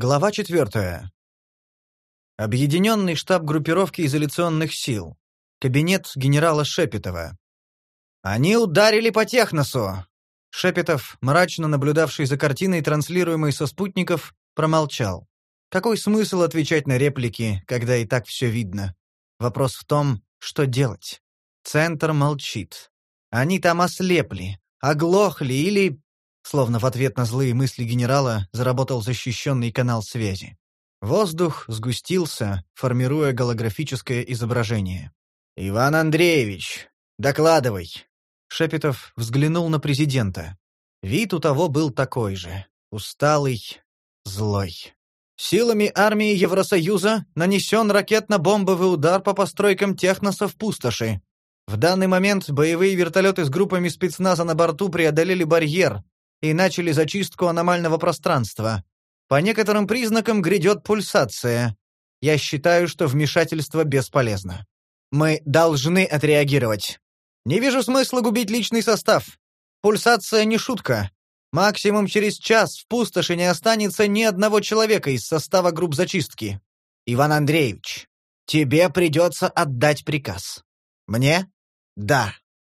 Глава 4. Объединенный штаб группировки изоляционных сил. Кабинет генерала Шепетова. «Они ударили по Техносу!» Шепетов, мрачно наблюдавший за картиной, транслируемой со спутников, промолчал. Какой смысл отвечать на реплики, когда и так все видно? Вопрос в том, что делать. Центр молчит. Они там ослепли, оглохли или Словно в ответ на злые мысли генерала заработал защищенный канал связи. Воздух сгустился, формируя голографическое изображение. «Иван Андреевич, докладывай!» Шепетов взглянул на президента. Вид у того был такой же. Усталый, злой. Силами армии Евросоюза нанесен ракетно-бомбовый удар по постройкам техноса в пустоши. В данный момент боевые вертолеты с группами спецназа на борту преодолели барьер, и начали зачистку аномального пространства. По некоторым признакам грядет пульсация. Я считаю, что вмешательство бесполезно. Мы должны отреагировать. Не вижу смысла губить личный состав. Пульсация не шутка. Максимум через час в пустоши не останется ни одного человека из состава групп зачистки. Иван Андреевич, тебе придется отдать приказ. Мне? Да.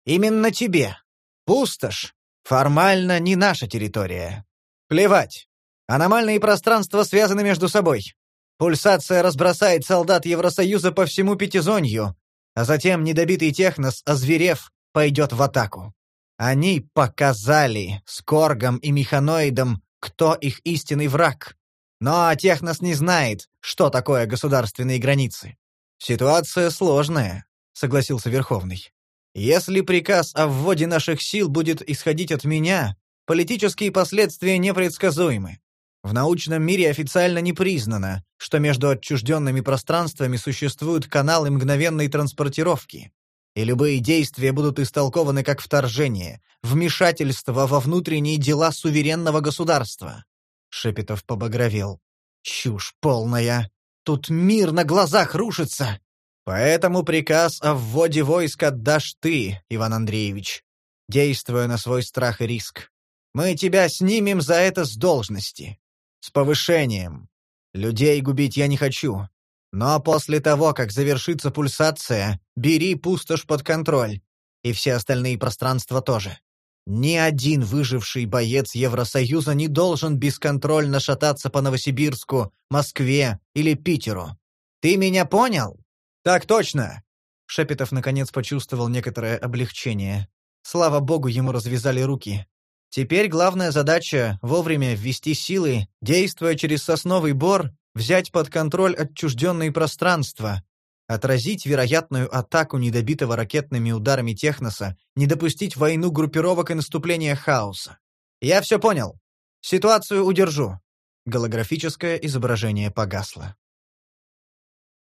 Именно тебе. Пустошь Формально не наша территория. Плевать. Аномальные пространства связаны между собой. Пульсация разбросает солдат Евросоюза по всему Пятизонью, а затем недобитый Технос, озверев, пойдет в атаку. Они показали Скоргам и Механоидам, кто их истинный враг. Но Технос не знает, что такое государственные границы. Ситуация сложная, согласился Верховный. Если приказ о вводе наших сил будет исходить от меня, политические последствия непредсказуемы. В научном мире официально не признано, что между отчужденными пространствами существуют каналы мгновенной транспортировки, и любые действия будут истолкованы как вторжение, вмешательство во внутренние дела суверенного государства. Шепетов побагровел. Чушь полная. Тут мир на глазах рушится. Поэтому приказ о вводе войск отдашь ты, Иван Андреевич, действуя на свой страх и риск. Мы тебя снимем за это с должности. С повышением. Людей губить я не хочу. Но после того, как завершится пульсация, бери пустошь под контроль. И все остальные пространства тоже. Ни один выживший боец Евросоюза не должен бесконтрольно шататься по Новосибирску, Москве или Питеру. Ты меня понял? «Так точно!» Шепетов наконец почувствовал некоторое облегчение. Слава богу, ему развязали руки. Теперь главная задача — вовремя ввести силы, действуя через сосновый бор, взять под контроль отчужденные пространства, отразить вероятную атаку недобитого ракетными ударами Техноса, не допустить войну группировок и наступления хаоса. «Я все понял. Ситуацию удержу». Голографическое изображение погасло.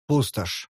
Пустошь.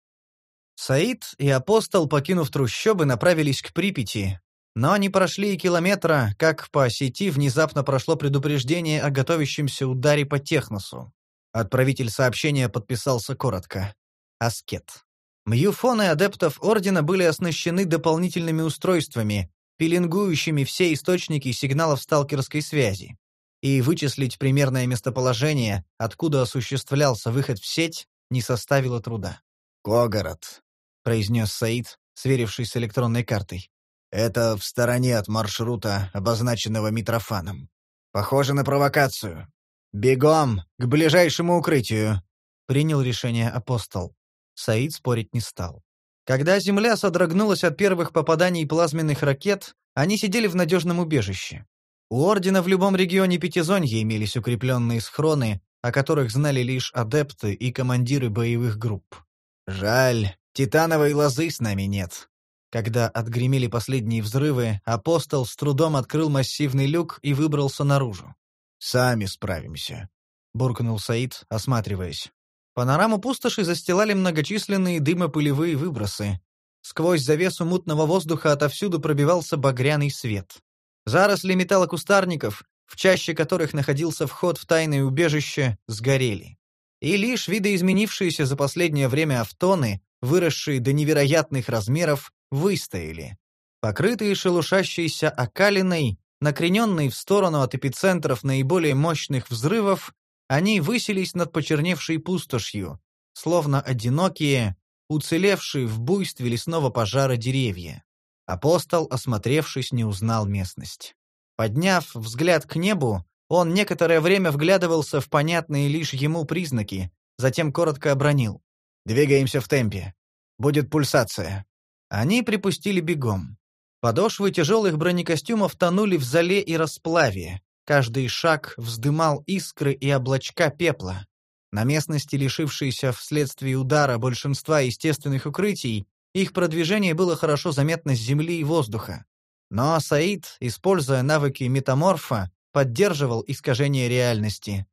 Саид и апостол, покинув трущобы, направились к Припяти, но они прошли и километра, как по сети внезапно прошло предупреждение о готовящемся ударе по Техносу. Отправитель сообщения подписался коротко. Аскет. Мьюфоны адептов Ордена были оснащены дополнительными устройствами, пеленгующими все источники сигналов сталкерской связи. И вычислить примерное местоположение, откуда осуществлялся выход в сеть, не составило труда. «Когород», произнес Саид, сверившись с электронной картой. «Это в стороне от маршрута, обозначенного Митрофаном. Похоже на провокацию. Бегом, к ближайшему укрытию!» Принял решение апостол. Саид спорить не стал. Когда Земля содрогнулась от первых попаданий плазменных ракет, они сидели в надежном убежище. У Ордена в любом регионе Пятизонья имелись укрепленные схроны, о которых знали лишь адепты и командиры боевых групп. Жаль, Титановой лозы с нами нет. Когда отгремели последние взрывы, апостол с трудом открыл массивный люк и выбрался наружу. «Сами справимся», — буркнул Саид, осматриваясь. Панораму пустоши застилали многочисленные дымопылевые выбросы. Сквозь завесу мутного воздуха отовсюду пробивался багряный свет. Заросли металлокустарников, в чаще которых находился вход в тайное убежище, сгорели. И лишь видоизменившиеся за последнее время автоны выросшие до невероятных размеров, выстояли. Покрытые шелушащейся окалиной, накрененные в сторону от эпицентров наиболее мощных взрывов, Они высились над почерневшей пустошью, словно одинокие, уцелевшие в буйстве лесного пожара деревья. Апостол, осмотревшись, не узнал местность. Подняв взгляд к небу, он некоторое время вглядывался в понятные лишь ему признаки, затем коротко обронил. «Двигаемся в темпе. Будет пульсация». Они припустили бегом. Подошвы тяжелых бронекостюмов тонули в зале и расплаве. Каждый шаг вздымал искры и облачка пепла. На местности, лишившейся вследствие удара большинства естественных укрытий, их продвижение было хорошо заметно с земли и воздуха. Но Саид, используя навыки метаморфа, поддерживал искажение реальности.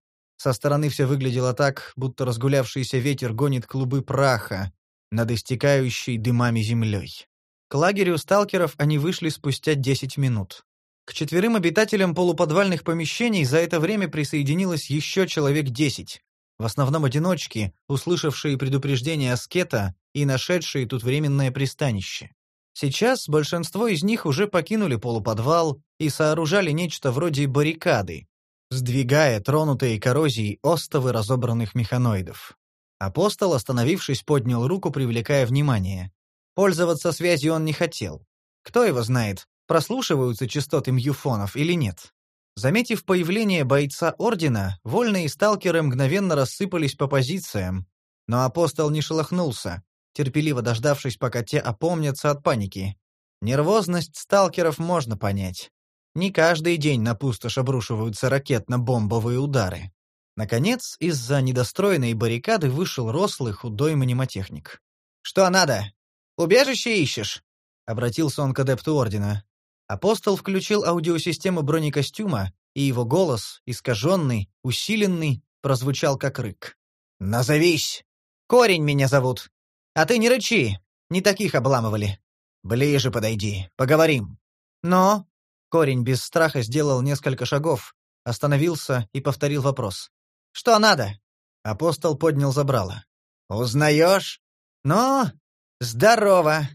Со стороны все выглядело так, будто разгулявшийся ветер гонит клубы праха над истекающей дымами землей. К лагерю сталкеров они вышли спустя 10 минут. К четверым обитателям полуподвальных помещений за это время присоединилось еще человек 10, в основном одиночки, услышавшие предупреждение аскета и нашедшие тут временное пристанище. Сейчас большинство из них уже покинули полуподвал и сооружали нечто вроде баррикады, сдвигая тронутые коррозией остовы разобранных механоидов. Апостол, остановившись, поднял руку, привлекая внимание. Пользоваться связью он не хотел. Кто его знает, прослушиваются частоты мьюфонов или нет. Заметив появление бойца Ордена, вольные сталкеры мгновенно рассыпались по позициям, но апостол не шелохнулся, терпеливо дождавшись, пока те опомнятся от паники. Нервозность сталкеров можно понять. Не каждый день на пустошь обрушиваются ракетно-бомбовые удары. Наконец, из-за недостроенной баррикады вышел рослый худой мнемотехник. «Что надо? Убежище ищешь?» — обратился он к адепту Ордена. Апостол включил аудиосистему бронекостюма, и его голос, искаженный, усиленный, прозвучал как рык. «Назовись! Корень меня зовут!» А ты не рычи, не таких обламывали. Ближе подойди, поговорим. Но корень без страха сделал несколько шагов, остановился и повторил вопрос. Что надо? Апостол поднял забрало. Узнаешь? Но здорово.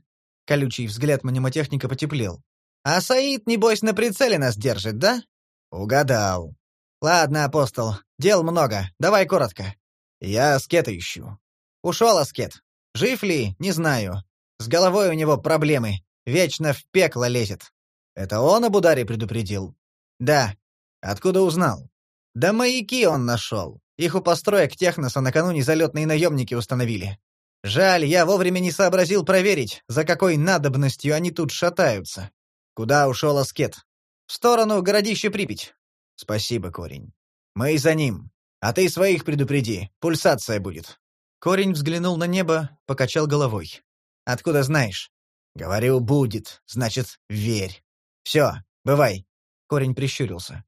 Колючий взгляд мнемотехника потеплел. А Саид, небось, на прицеле нас держит, да? Угадал. Ладно, апостол, дел много, давай коротко. Я аскета ищу. Ушел аскет. Жив ли, не знаю. С головой у него проблемы. Вечно в пекло лезет. Это он об ударе предупредил? Да. Откуда узнал? Да маяки он нашел. Их у построек Техноса накануне залетные наемники установили. Жаль, я вовремя не сообразил проверить, за какой надобностью они тут шатаются. Куда ушел Аскет? В сторону городища Припять. Спасибо, Корень. Мы за ним. А ты своих предупреди, пульсация будет. Корень взглянул на небо, покачал головой. «Откуда знаешь?» «Говорю, будет. Значит, верь. Все, бывай». Корень прищурился.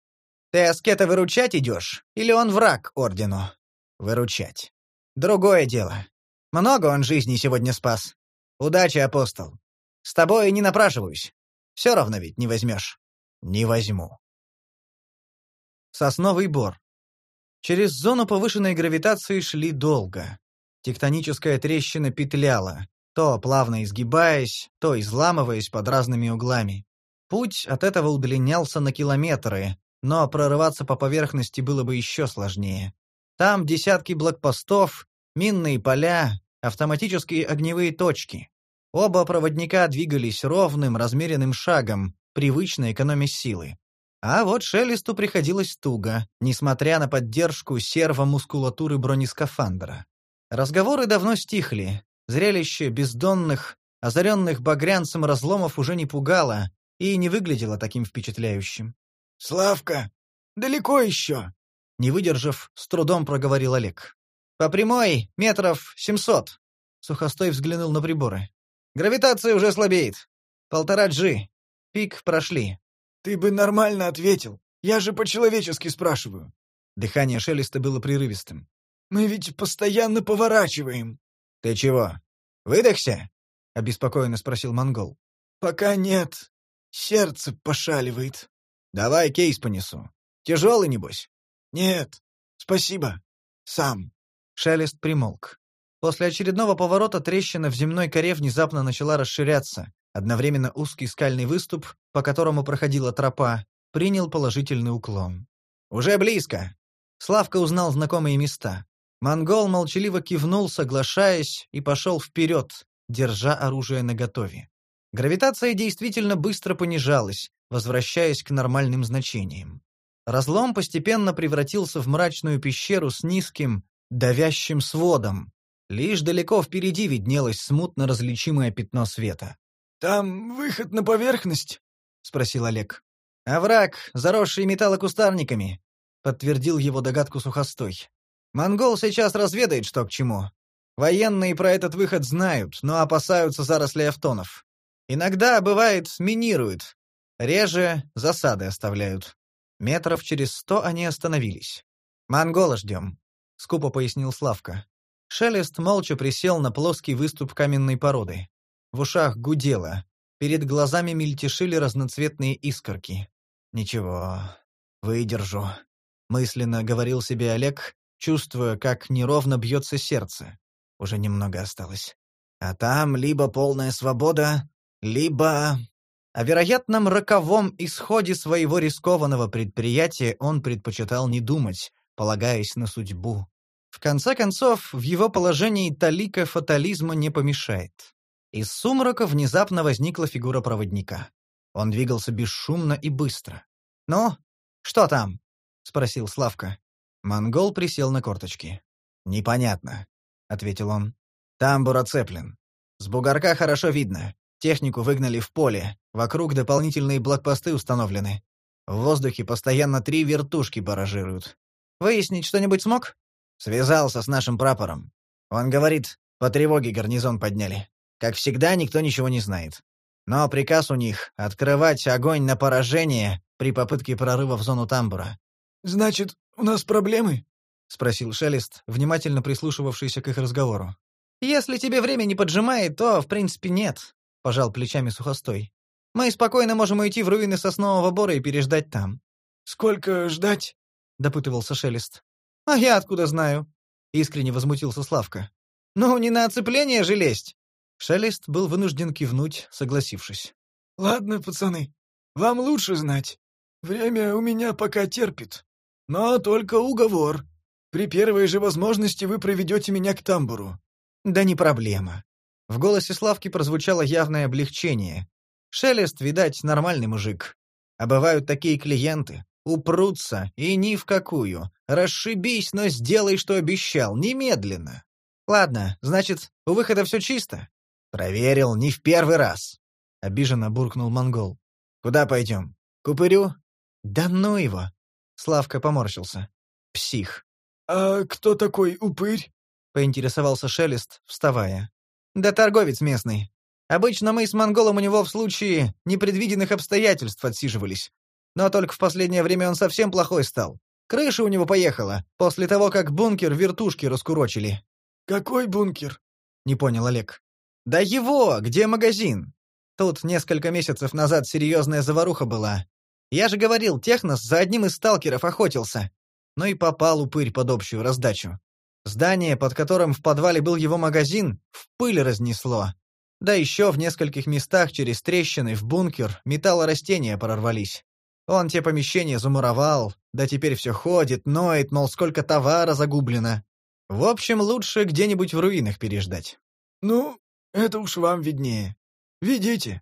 «Ты аскета выручать идешь? Или он враг ордену?» «Выручать. Другое дело. Много он жизни сегодня спас. Удачи, апостол. С тобой не напрашиваюсь. Все равно ведь не возьмешь». «Не возьму». Сосновый бор. Через зону повышенной гравитации шли долго. Тектоническая трещина петляла, то плавно изгибаясь, то изламываясь под разными углами. Путь от этого удлинялся на километры, но прорываться по поверхности было бы еще сложнее. Там десятки блокпостов, минные поля, автоматические огневые точки. Оба проводника двигались ровным, размеренным шагом, привычно экономя силы. А вот Шелесту приходилось туго, несмотря на поддержку сервомускулатуры бронескафандра. Разговоры давно стихли. Зрелище бездонных, озаренных багрянцем разломов уже не пугало и не выглядело таким впечатляющим. «Славка, далеко еще?» Не выдержав, с трудом проговорил Олег. «По прямой, метров семьсот». Сухостой взглянул на приборы. «Гравитация уже слабеет. Полтора джи. Пик прошли». «Ты бы нормально ответил. Я же по-человечески спрашиваю». Дыхание Шелеста было прерывистым. Мы ведь постоянно поворачиваем. Ты чего? Выдохся? обеспокоенно спросил монгол. Пока нет. Сердце пошаливает. Давай кейс понесу. Тяжелый, небось? Нет. Спасибо. Сам. Шелест примолк. После очередного поворота трещина в земной коре внезапно начала расширяться. Одновременно узкий скальный выступ, по которому проходила тропа, принял положительный уклон. «Уже близко!» Славка узнал знакомые места. Монгол молчаливо кивнул, соглашаясь, и пошел вперед, держа оружие наготове. Гравитация действительно быстро понижалась, возвращаясь к нормальным значениям. Разлом постепенно превратился в мрачную пещеру с низким, давящим сводом. Лишь далеко впереди виднелось смутно различимое пятно света. «Там выход на поверхность?» — спросил Олег. «Овраг, заросший металлокустарниками», — подтвердил его догадку Сухостой. «Монгол сейчас разведает, что к чему. Военные про этот выход знают, но опасаются зарослей автонов. Иногда, бывает, минируют. Реже засады оставляют. Метров через сто они остановились. «Монгола ждем», — скупо пояснил Славка. Шелест молча присел на плоский выступ каменной породы. В ушах гудело. Перед глазами мельтешили разноцветные искорки. «Ничего, выдержу», — мысленно говорил себе Олег, чувствуя, как неровно бьется сердце. Уже немного осталось. А там либо полная свобода, либо... О вероятном роковом исходе своего рискованного предприятия он предпочитал не думать, полагаясь на судьбу. В конце концов, в его положении талика фатализма не помешает. Из сумрака внезапно возникла фигура проводника. Он двигался бесшумно и быстро. «Ну, что там?» — спросил Славка. Монгол присел на корточки. «Непонятно», — ответил он. «Тамбур оцеплен. С бугорка хорошо видно. Технику выгнали в поле, вокруг дополнительные блокпосты установлены. В воздухе постоянно три вертушки баражируют. Выяснить что-нибудь смог? Связался с нашим прапором. Он говорит, по тревоге гарнизон подняли. Как всегда, никто ничего не знает. Но приказ у них — открывать огонь на поражение при попытке прорыва в зону тамбура. «Значит, у нас проблемы?» — спросил Шелест, внимательно прислушивавшийся к их разговору. «Если тебе время не поджимает, то, в принципе, нет», — пожал плечами сухостой. «Мы спокойно можем уйти в руины соснового бора и переждать там». «Сколько ждать?» — допытывался Шелест. «А я откуда знаю?» — искренне возмутился Славка. «Ну, не на оцепление же лезть!» Шелест был вынужден кивнуть, согласившись. «Ладно, пацаны, вам лучше знать. Время у меня пока терпит. Но только уговор. При первой же возможности вы проведете меня к тамбуру». «Да не проблема. В голосе Славки прозвучало явное облегчение. Шелест, видать, нормальный мужик. А бывают такие клиенты. Упрутся, и ни в какую. Расшибись, но сделай, что обещал, немедленно. Ладно, значит, у выхода все чисто? Проверил, не в первый раз. Обиженно буркнул монгол. Куда пойдем? Купырю? Да ну его. Славка поморщился. Псих. А кто такой упырь? Поинтересовался Шелест, вставая. Да торговец местный. Обычно мы с монголом у него в случае непредвиденных обстоятельств отсиживались. Но только в последнее время он совсем плохой стал. Крыша у него поехала, после того, как бункер вертушки раскурочили. «Какой бункер?» — не понял Олег. «Да его! Где магазин? Тут несколько месяцев назад серьезная заваруха была. Я же говорил, Технос за одним из сталкеров охотился. Ну и попал упырь под общую раздачу. Здание, под которым в подвале был его магазин, в пыль разнесло. Да еще в нескольких местах через трещины в бункер металлорастения прорвались. Он те помещения замуровал, да теперь все ходит, ноет, мол, сколько товара загублено. В общем, лучше где-нибудь в руинах переждать. «Ну, это уж вам виднее. Ведите».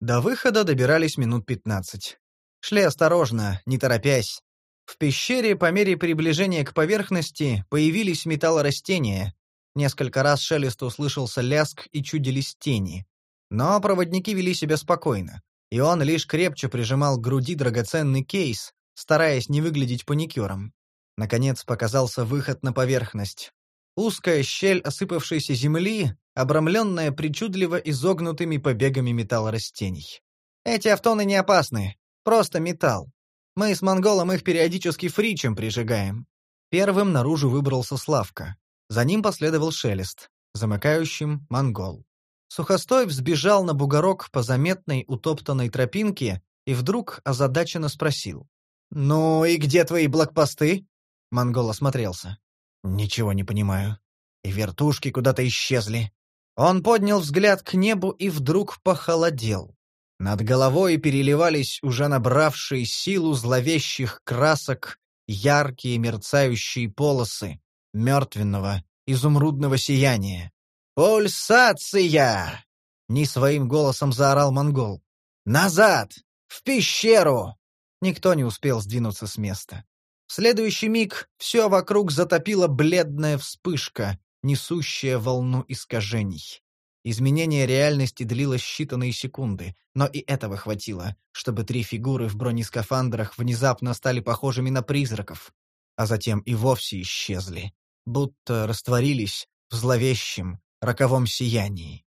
До выхода добирались минут пятнадцать. Шли осторожно, не торопясь, в пещере по мере приближения к поверхности появились металлорастения. Несколько раз Шелест услышался ляск и чудились тени. Но проводники вели себя спокойно, и он лишь крепче прижимал к груди драгоценный кейс, стараясь не выглядеть паникером. Наконец показался выход на поверхность. Узкая щель осыпавшейся земли, обрамленная причудливо изогнутыми побегами металлорастений. Эти автоны не опасны, просто металл. Мы с монголом их периодически фричем прижигаем. Первым наружу выбрался Славка. За ним последовал Шелест, замыкающим — монгол. Сухостой взбежал на бугорок по заметной утоптанной тропинке и вдруг озадаченно спросил. «Ну и где твои блокпосты?» Монгол осмотрелся. «Ничего не понимаю. И вертушки куда-то исчезли». Он поднял взгляд к небу и вдруг похолодел. Над головой переливались уже набравшие силу зловещих красок яркие мерцающие полосы мертвенного, изумрудного сияния. «Пульсация!» — не своим голосом заорал монгол. «Назад! В пещеру!» Никто не успел сдвинуться с места. В следующий миг все вокруг затопила бледная вспышка, несущая волну искажений. Изменение реальности длилось считанные секунды, но и этого хватило, чтобы три фигуры в бронескафандрах внезапно стали похожими на призраков, а затем и вовсе исчезли, будто растворились в зловещем, роковом сиянии.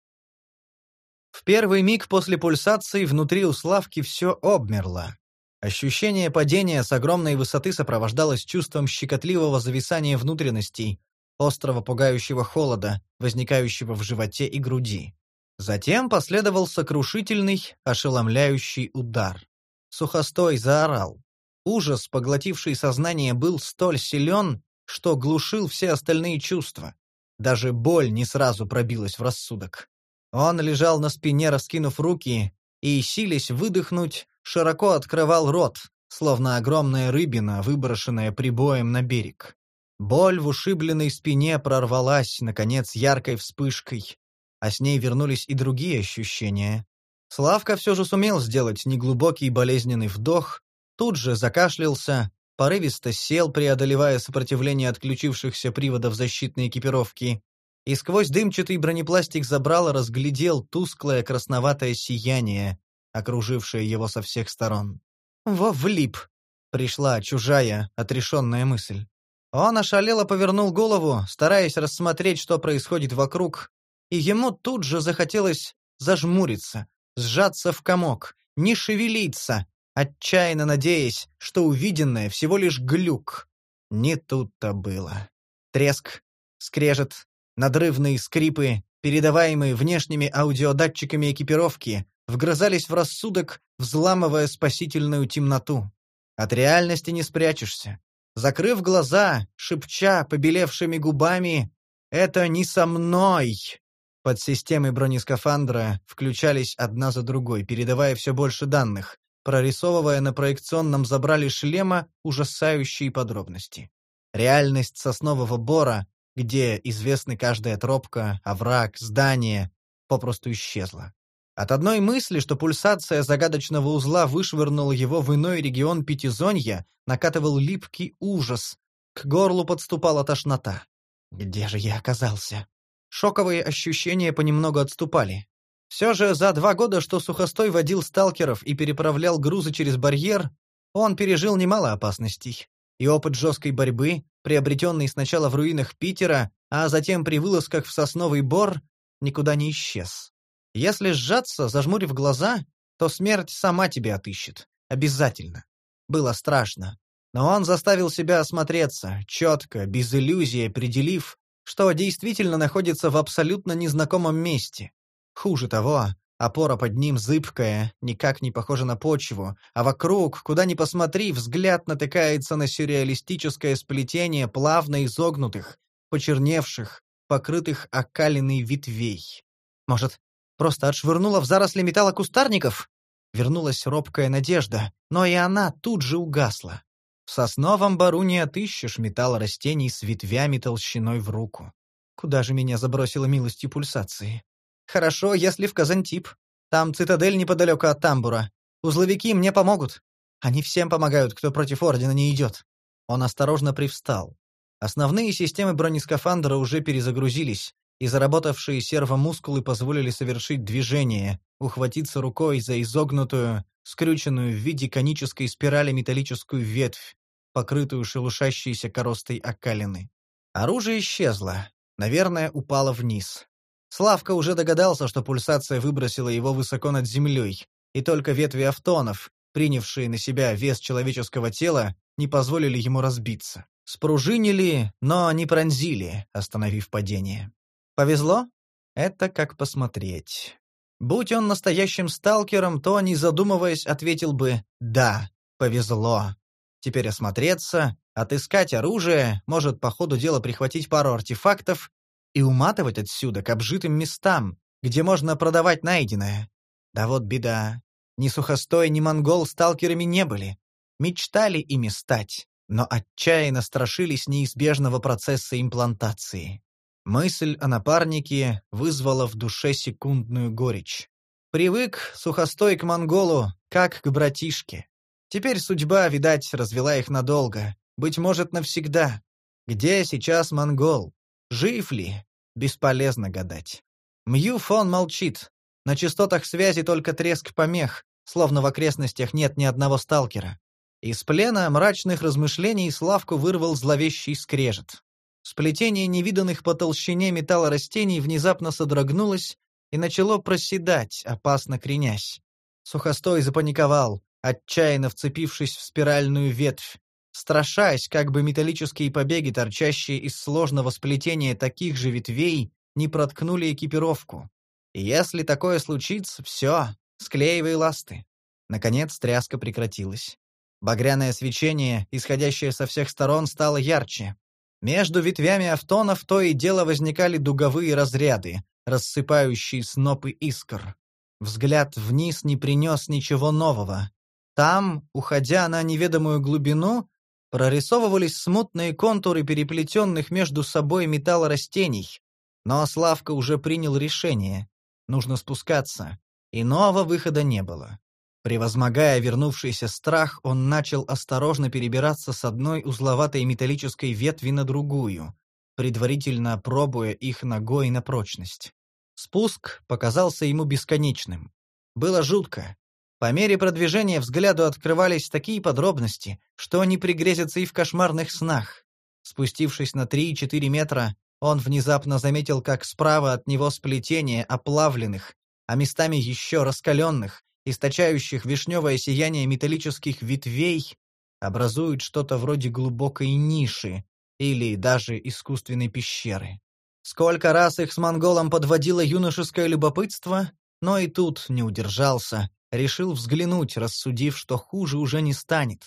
В первый миг после пульсации внутри у Славки все обмерло. Ощущение падения с огромной высоты сопровождалось чувством щекотливого зависания внутренностей, острого пугающего холода, возникающего в животе и груди. Затем последовал сокрушительный, ошеломляющий удар. Сухостой заорал. Ужас, поглотивший сознание, был столь силен, что глушил все остальные чувства. Даже боль не сразу пробилась в рассудок. Он лежал на спине, раскинув руки, и, силясь выдохнуть, широко открывал рот, словно огромная рыбина, выброшенная прибоем на берег. Боль в ушибленной спине прорвалась, наконец, яркой вспышкой, а с ней вернулись и другие ощущения. Славка все же сумел сделать неглубокий болезненный вдох, тут же закашлялся, порывисто сел, преодолевая сопротивление отключившихся приводов защитной экипировки, и сквозь дымчатый бронепластик забрала разглядел тусклое красноватое сияние, окружившее его со всех сторон. «Во влип!» — пришла чужая, отрешенная мысль. Он ошалело повернул голову, стараясь рассмотреть, что происходит вокруг, и ему тут же захотелось зажмуриться, сжаться в комок, не шевелиться, отчаянно надеясь, что увиденное всего лишь глюк. Не тут-то было. Треск, скрежет, надрывные скрипы, передаваемые внешними аудиодатчиками экипировки, вгрызались в рассудок, взламывая спасительную темноту. От реальности не спрячешься. Закрыв глаза, шепча побелевшими губами «Это не со мной!» Подсистемы бронескафандра включались одна за другой, передавая все больше данных, прорисовывая на проекционном забрале шлема ужасающие подробности. Реальность соснового бора, где известны каждая тропка, овраг, здание, попросту исчезла. От одной мысли, что пульсация загадочного узла вышвырнула его в иной регион Пятизонья, накатывал липкий ужас. К горлу подступала тошнота. Где же я оказался? Шоковые ощущения понемногу отступали. Все же за два года, что Сухостой водил сталкеров и переправлял грузы через барьер, он пережил немало опасностей. И опыт жесткой борьбы, приобретенный сначала в руинах Питера, а затем при вылазках в Сосновый Бор, никуда не исчез. Если сжаться, зажмурив глаза, то смерть сама тебя отыщет. Обязательно. Было страшно. Но он заставил себя осмотреться, четко, без иллюзии определив, что действительно находится в абсолютно незнакомом месте. Хуже того, опора под ним зыбкая, никак не похожа на почву, а вокруг, куда ни посмотри, взгляд натыкается на сюрреалистическое сплетение плавно изогнутых, почерневших, покрытых окалиной ветвей. Может, Просто отшвырнула в заросли металла кустарников? Вернулась робкая надежда, но и она тут же угасла. В сосновом бару не отыщешь металл растений с ветвями толщиной в руку. Куда же меня забросила милостью пульсации? Хорошо, если в Казантип. Там цитадель неподалеку от тамбура. Узловики мне помогут. Они всем помогают, кто против Ордена не идет. Он осторожно привстал. Основные системы бронескафандра уже перезагрузились, и заработавшие сервомускулы позволили совершить движение, ухватиться рукой за изогнутую, скрюченную в виде конической спирали металлическую ветвь, покрытую шелушащейся коростой окалины. Оружие исчезло, наверное, упало вниз. Славка уже догадался, что пульсация выбросила его высоко над землей, и только ветви автонов, принявшие на себя вес человеческого тела, не позволили ему разбиться. Спружинили, но не пронзили, остановив падение. Повезло? Это как посмотреть. Будь он настоящим сталкером, то, не задумываясь, ответил бы «да, повезло». Теперь осмотреться, отыскать оружие, может по ходу дела прихватить пару артефактов и уматывать отсюда к обжитым местам, где можно продавать найденное. Да вот беда. Ни сухостой, ни монгол сталкерами не были. Мечтали ими стать, но отчаянно страшились неизбежного процесса имплантации. Мысль о напарнике вызвала в душе секундную горечь. Привык сухостой к монголу, как к братишке. Теперь судьба, видать, развела их надолго, быть может, навсегда. Где сейчас монгол? Жив ли? Бесполезно гадать. Мью фон молчит. На частотах связи только треск помех, словно в окрестностях нет ни одного сталкера. Из плена мрачных размышлений Славку вырвал зловещий скрежет. Сплетение невиданных по толщине металла растений внезапно содрогнулось и начало проседать, опасно кренясь. Сухостой запаниковал, отчаянно вцепившись в спиральную ветвь, страшась, как бы металлические побеги, торчащие из сложного сплетения таких же ветвей, не проткнули экипировку. Если такое случится, все, склеивай ласты. Наконец тряска прекратилась. Багряное свечение, исходящее со всех сторон, стало ярче. Между ветвями автонов то и дело возникали дуговые разряды, рассыпающие снопы искр. Взгляд вниз не принес ничего нового. Там, уходя на неведомую глубину, прорисовывались смутные контуры переплетенных между собой металлорастений. Но Славка уже принял решение. Нужно спускаться. Иного выхода не было. Превозмогая вернувшийся страх, он начал осторожно перебираться с одной узловатой металлической ветви на другую, предварительно пробуя их ногой на прочность. Спуск показался ему бесконечным. Было жутко. По мере продвижения взгляду открывались такие подробности, что они пригрезятся и в кошмарных снах. Спустившись на 3-4 метра, он внезапно заметил, как справа от него сплетение оплавленных, а местами еще раскаленных, источающих вишневое сияние металлических ветвей, образуют что-то вроде глубокой ниши или даже искусственной пещеры. Сколько раз их с монголом подводило юношеское любопытство, но и тут не удержался, решил взглянуть, рассудив, что хуже уже не станет.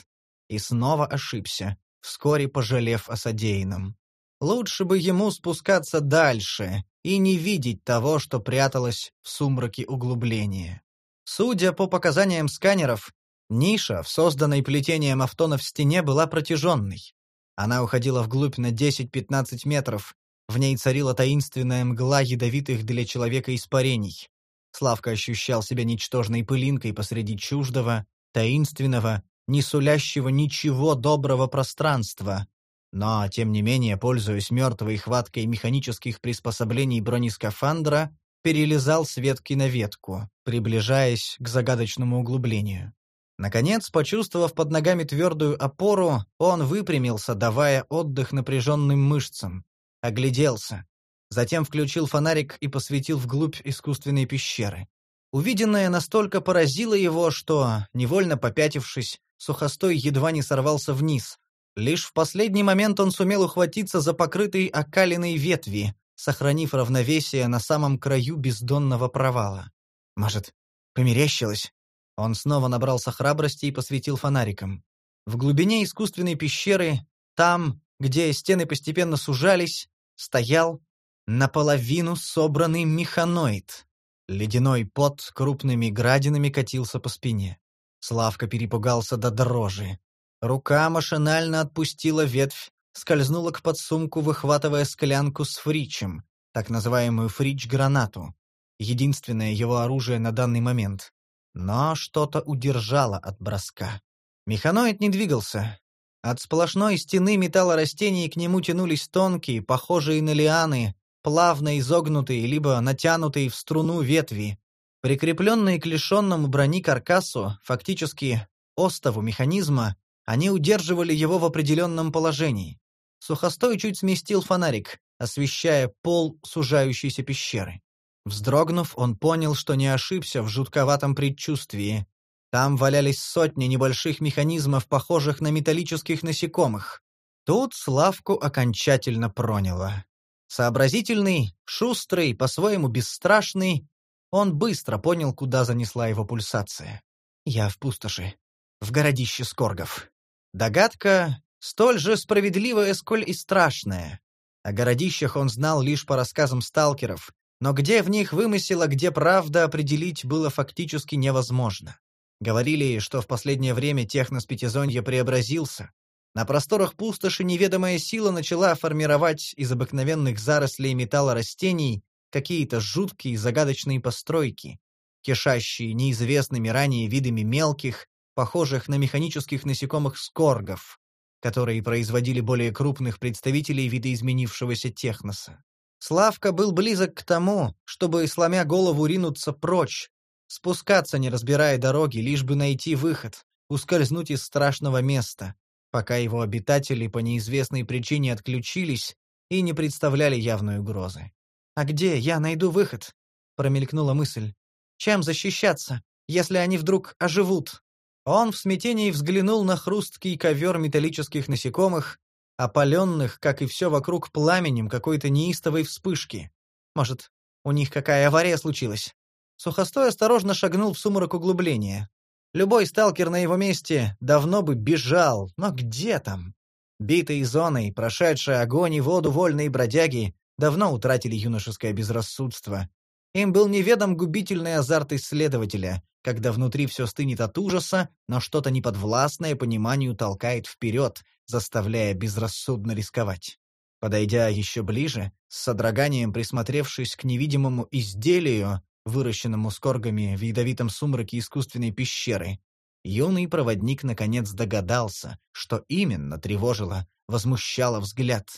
И снова ошибся, вскоре пожалев о содеянном. Лучше бы ему спускаться дальше и не видеть того, что пряталось в сумраке углубления. Судя по показаниям сканеров, ниша в созданной плетением автона в стене была протяженной. Она уходила вглубь на 10-15 метров, в ней царила таинственная мгла ядовитых для человека испарений. Славка ощущал себя ничтожной пылинкой посреди чуждого, таинственного, не сулящего ничего доброго пространства. Но, тем не менее, пользуясь мертвой хваткой механических приспособлений бронескафандра, перелезал с ветки на ветку, приближаясь к загадочному углублению. Наконец, почувствовав под ногами твердую опору, он выпрямился, давая отдых напряженным мышцам. Огляделся. Затем включил фонарик и посветил вглубь искусственной пещеры. Увиденное настолько поразило его, что, невольно попятившись, сухостой едва не сорвался вниз. Лишь в последний момент он сумел ухватиться за покрытые окалиной ветви, сохранив равновесие на самом краю бездонного провала. Может, померещилось? Он снова набрался храбрости и посветил фонариком. В глубине искусственной пещеры, там, где стены постепенно сужались, стоял наполовину собранный механоид. Ледяной пот крупными градинами катился по спине. Славка перепугался до дрожи. Рука машинально отпустила ветвь скользнула к подсумку, выхватывая склянку с фричем, так называемую фрич-гранату, единственное его оружие на данный момент. Но что-то удержало от броска. Механоид не двигался. От сплошной стены металлорастений к нему тянулись тонкие, похожие на лианы, плавно изогнутые, либо натянутые в струну ветви. Прикрепленные к лишенному брони каркасу, фактически остову механизма, они удерживали его в определенном положении. Сухостой чуть сместил фонарик, освещая пол сужающейся пещеры. Вздрогнув, он понял, что не ошибся в жутковатом предчувствии. Там валялись сотни небольших механизмов, похожих на металлических насекомых. Тут Славку окончательно проняло. Сообразительный, шустрый, по-своему бесстрашный, он быстро понял, куда занесла его пульсация. «Я в пустоши. В городище Скоргов». Догадка столь же справедливое, сколь и страшное. О городищах он знал лишь по рассказам сталкеров, но где в них вымысел, а где правда определить было фактически невозможно. Говорили, что в последнее время технос Пятизонья преобразился. На просторах пустоши неведомая сила начала формировать из обыкновенных зарослей металла растений какие-то жуткие загадочные постройки, кишащие неизвестными ранее видами мелких, похожих на механических насекомых скоргов, которые производили более крупных представителей видоизменившегося техноса. Славка был близок к тому, чтобы, сломя голову, ринуться прочь, спускаться, не разбирая дороги, лишь бы найти выход, ускользнуть из страшного места, пока его обитатели по неизвестной причине отключились и не представляли явной угрозы. «А где я найду выход?» — промелькнула мысль. «Чем защищаться, если они вдруг оживут?» Он в смятении взглянул на хрусткий ковер металлических насекомых, опаленных, как и все вокруг, пламенем какой-то неистовой вспышки. Может, у них какая авария случилась? Сухостой осторожно шагнул в сумрак углубления. Любой сталкер на его месте давно бы бежал, но где там? Битые зоной, прошедшие огонь и воду вольные бродяги, давно утратили юношеское безрассудство. Им был неведом губительный азарт исследователя, когда внутри все стынет от ужаса, но что-то неподвластное пониманию толкает вперед, заставляя безрассудно рисковать. Подойдя еще ближе, с содроганием присмотревшись к невидимому изделию, выращенному скоргами в ядовитом сумраке искусственной пещеры, юный проводник наконец догадался, что именно тревожило, возмущало взгляд.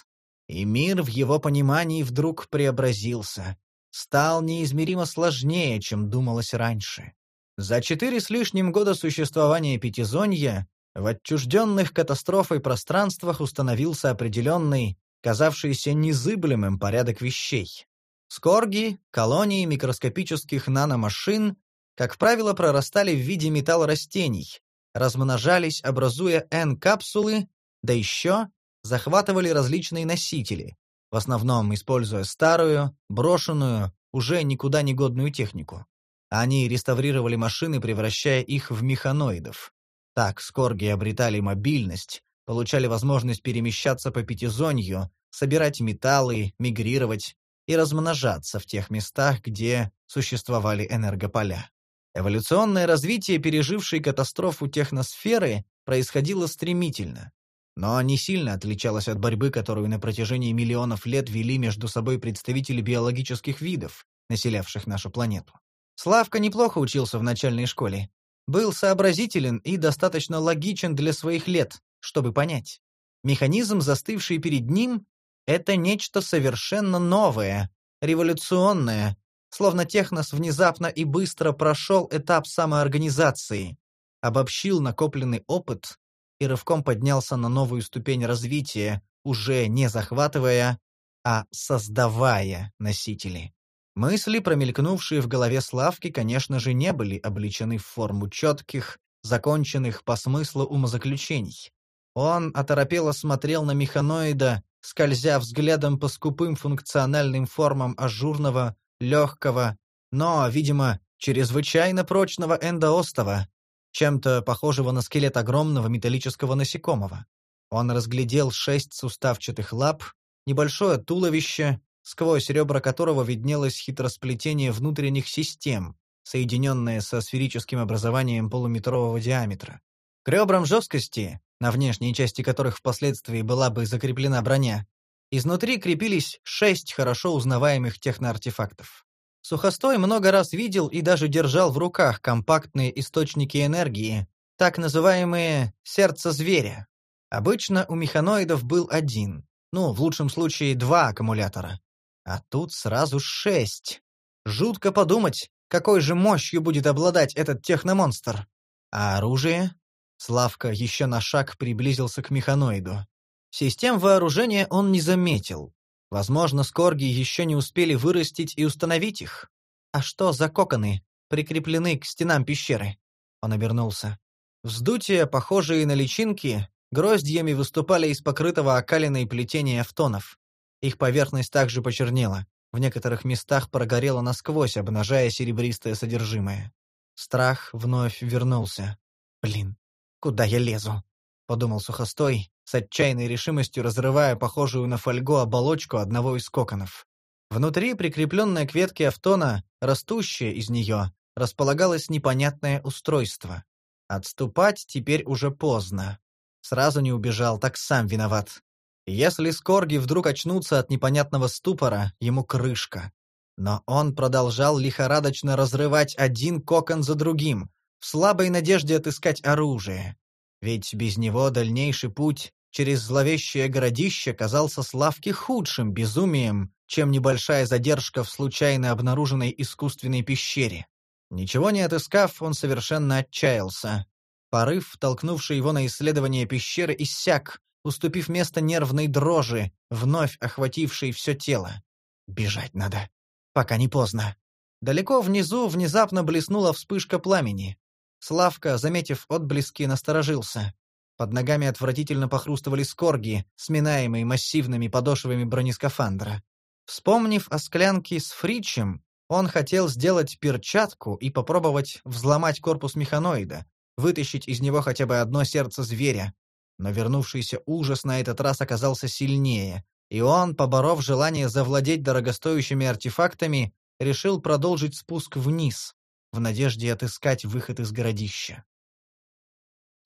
И мир в его понимании вдруг преобразился, стал неизмеримо сложнее, чем думалось раньше. За четыре с лишним года существования Пятизонья в отчужденных катастрофой пространствах установился определенный, казавшийся незыблемым порядок вещей. Скорги, колонии микроскопических наномашин, как правило, прорастали в виде металлорастений, размножались, образуя N-капсулы, да еще захватывали различные носители, в основном используя старую, брошенную, уже никуда не годную технику. Они реставрировали машины, превращая их в механоидов. Так скорги обретали мобильность, получали возможность перемещаться по пятизонью, собирать металлы, мигрировать и размножаться в тех местах, где существовали энергополя. Эволюционное развитие, пережившей катастрофу техносферы, происходило стремительно, но не сильно отличалось от борьбы, которую на протяжении миллионов лет вели между собой представители биологических видов, населявших нашу планету. Славка неплохо учился в начальной школе. Был сообразителен и достаточно логичен для своих лет, чтобы понять. Механизм, застывший перед ним, это нечто совершенно новое, революционное, словно Технос внезапно и быстро прошел этап самоорганизации, обобщил накопленный опыт и рывком поднялся на новую ступень развития, уже не захватывая, а создавая носители. Мысли, промелькнувшие в голове Славки, конечно же, не были обличены в форму четких, законченных по смыслу умозаключений. Он оторопело смотрел на механоида, скользя взглядом по скупым функциональным формам ажурного, легкого, но, видимо, чрезвычайно прочного эндоостова, чем-то похожего на скелет огромного металлического насекомого. Он разглядел шесть суставчатых лап, небольшое туловище, сквозь ребра которого виднелось хитросплетение внутренних систем, соединенное со сферическим образованием полуметрового диаметра. К ребрам жесткости, на внешней части которых впоследствии была бы закреплена броня, изнутри крепились шесть хорошо узнаваемых техноартефактов. Сухостой много раз видел и даже держал в руках компактные источники энергии, так называемые «сердце зверя». Обычно у механоидов был один, ну, в лучшем случае два аккумулятора. А тут сразу шесть. Жутко подумать, какой же мощью будет обладать этот техномонстр. А оружие? Славка еще на шаг приблизился к механоиду. Систем вооружения он не заметил. Возможно, скорги еще не успели вырастить и установить их. А что за коконы, прикреплены к стенам пещеры? Он обернулся. Вздутия, похожие на личинки, гроздьями выступали из покрытого окалиной плетения автонов. Их поверхность также почернела. В некоторых местах прогорела насквозь, обнажая серебристое содержимое. Страх вновь вернулся. «Блин, куда я лезу?» — подумал Сухостой, с отчаянной решимостью разрывая похожую на фольгу оболочку одного из коконов. Внутри, прикрепленное к ветке автона, растущее из нее, располагалось непонятное устройство. Отступать теперь уже поздно. Сразу не убежал, так сам виноват. Если скорги вдруг очнутся от непонятного ступора, ему крышка. Но он продолжал лихорадочно разрывать один кокон за другим, в слабой надежде отыскать оружие. Ведь без него дальнейший путь через зловещее городище казался Славке худшим безумием, чем небольшая задержка в случайно обнаруженной искусственной пещере. Ничего не отыскав, он совершенно отчаялся. Порыв, толкнувший его на исследование пещеры, иссяк, уступив место нервной дрожи, вновь охватившей все тело. Бежать надо пока не поздно. Далеко внизу внезапно блеснула вспышка пламени. Славка, заметив отблески, насторожился. Под ногами отвратительно похрустывали скорги, сминаемые массивными подошвами бронескафандра. Вспомнив о склянке с фричем, он хотел сделать перчатку и попробовать взломать корпус механоида, вытащить из него хотя бы одно сердце зверя. Но вернувшийся ужас на этот раз оказался сильнее, и он, поборов желание завладеть дорогостоящими артефактами, решил продолжить спуск вниз, в надежде отыскать выход из городища.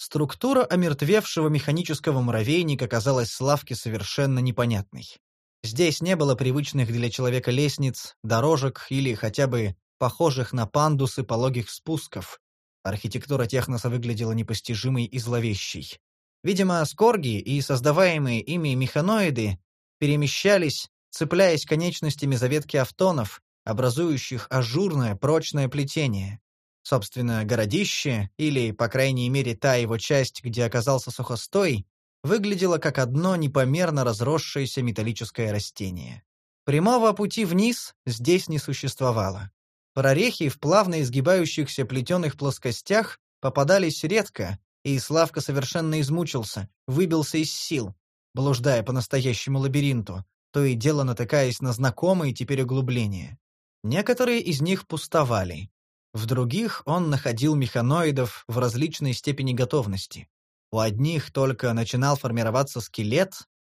Структура омертвевшего механического муравейника казалась Славке совершенно непонятной. Здесь не было привычных для человека лестниц, дорожек или хотя бы похожих на пандусы пологих спусков. Архитектура техноса выглядела непостижимой и зловещей. Видимо, скорги и создаваемые ими механоиды перемещались, цепляясь конечностями за ветки автонов, образующих ажурное прочное плетение. Собственно, городище, или, по крайней мере, та его часть, где оказался сухостой, выглядело как одно непомерно разросшееся металлическое растение. Прямого пути вниз здесь не существовало. Прорехи в плавно изгибающихся плетеных плоскостях попадались редко, и Славка совершенно измучился, выбился из сил, блуждая по настоящему лабиринту, то и дело натыкаясь на знакомые теперь углубления. Некоторые из них пустовали. В других он находил механоидов в различной степени готовности. У одних только начинал формироваться скелет,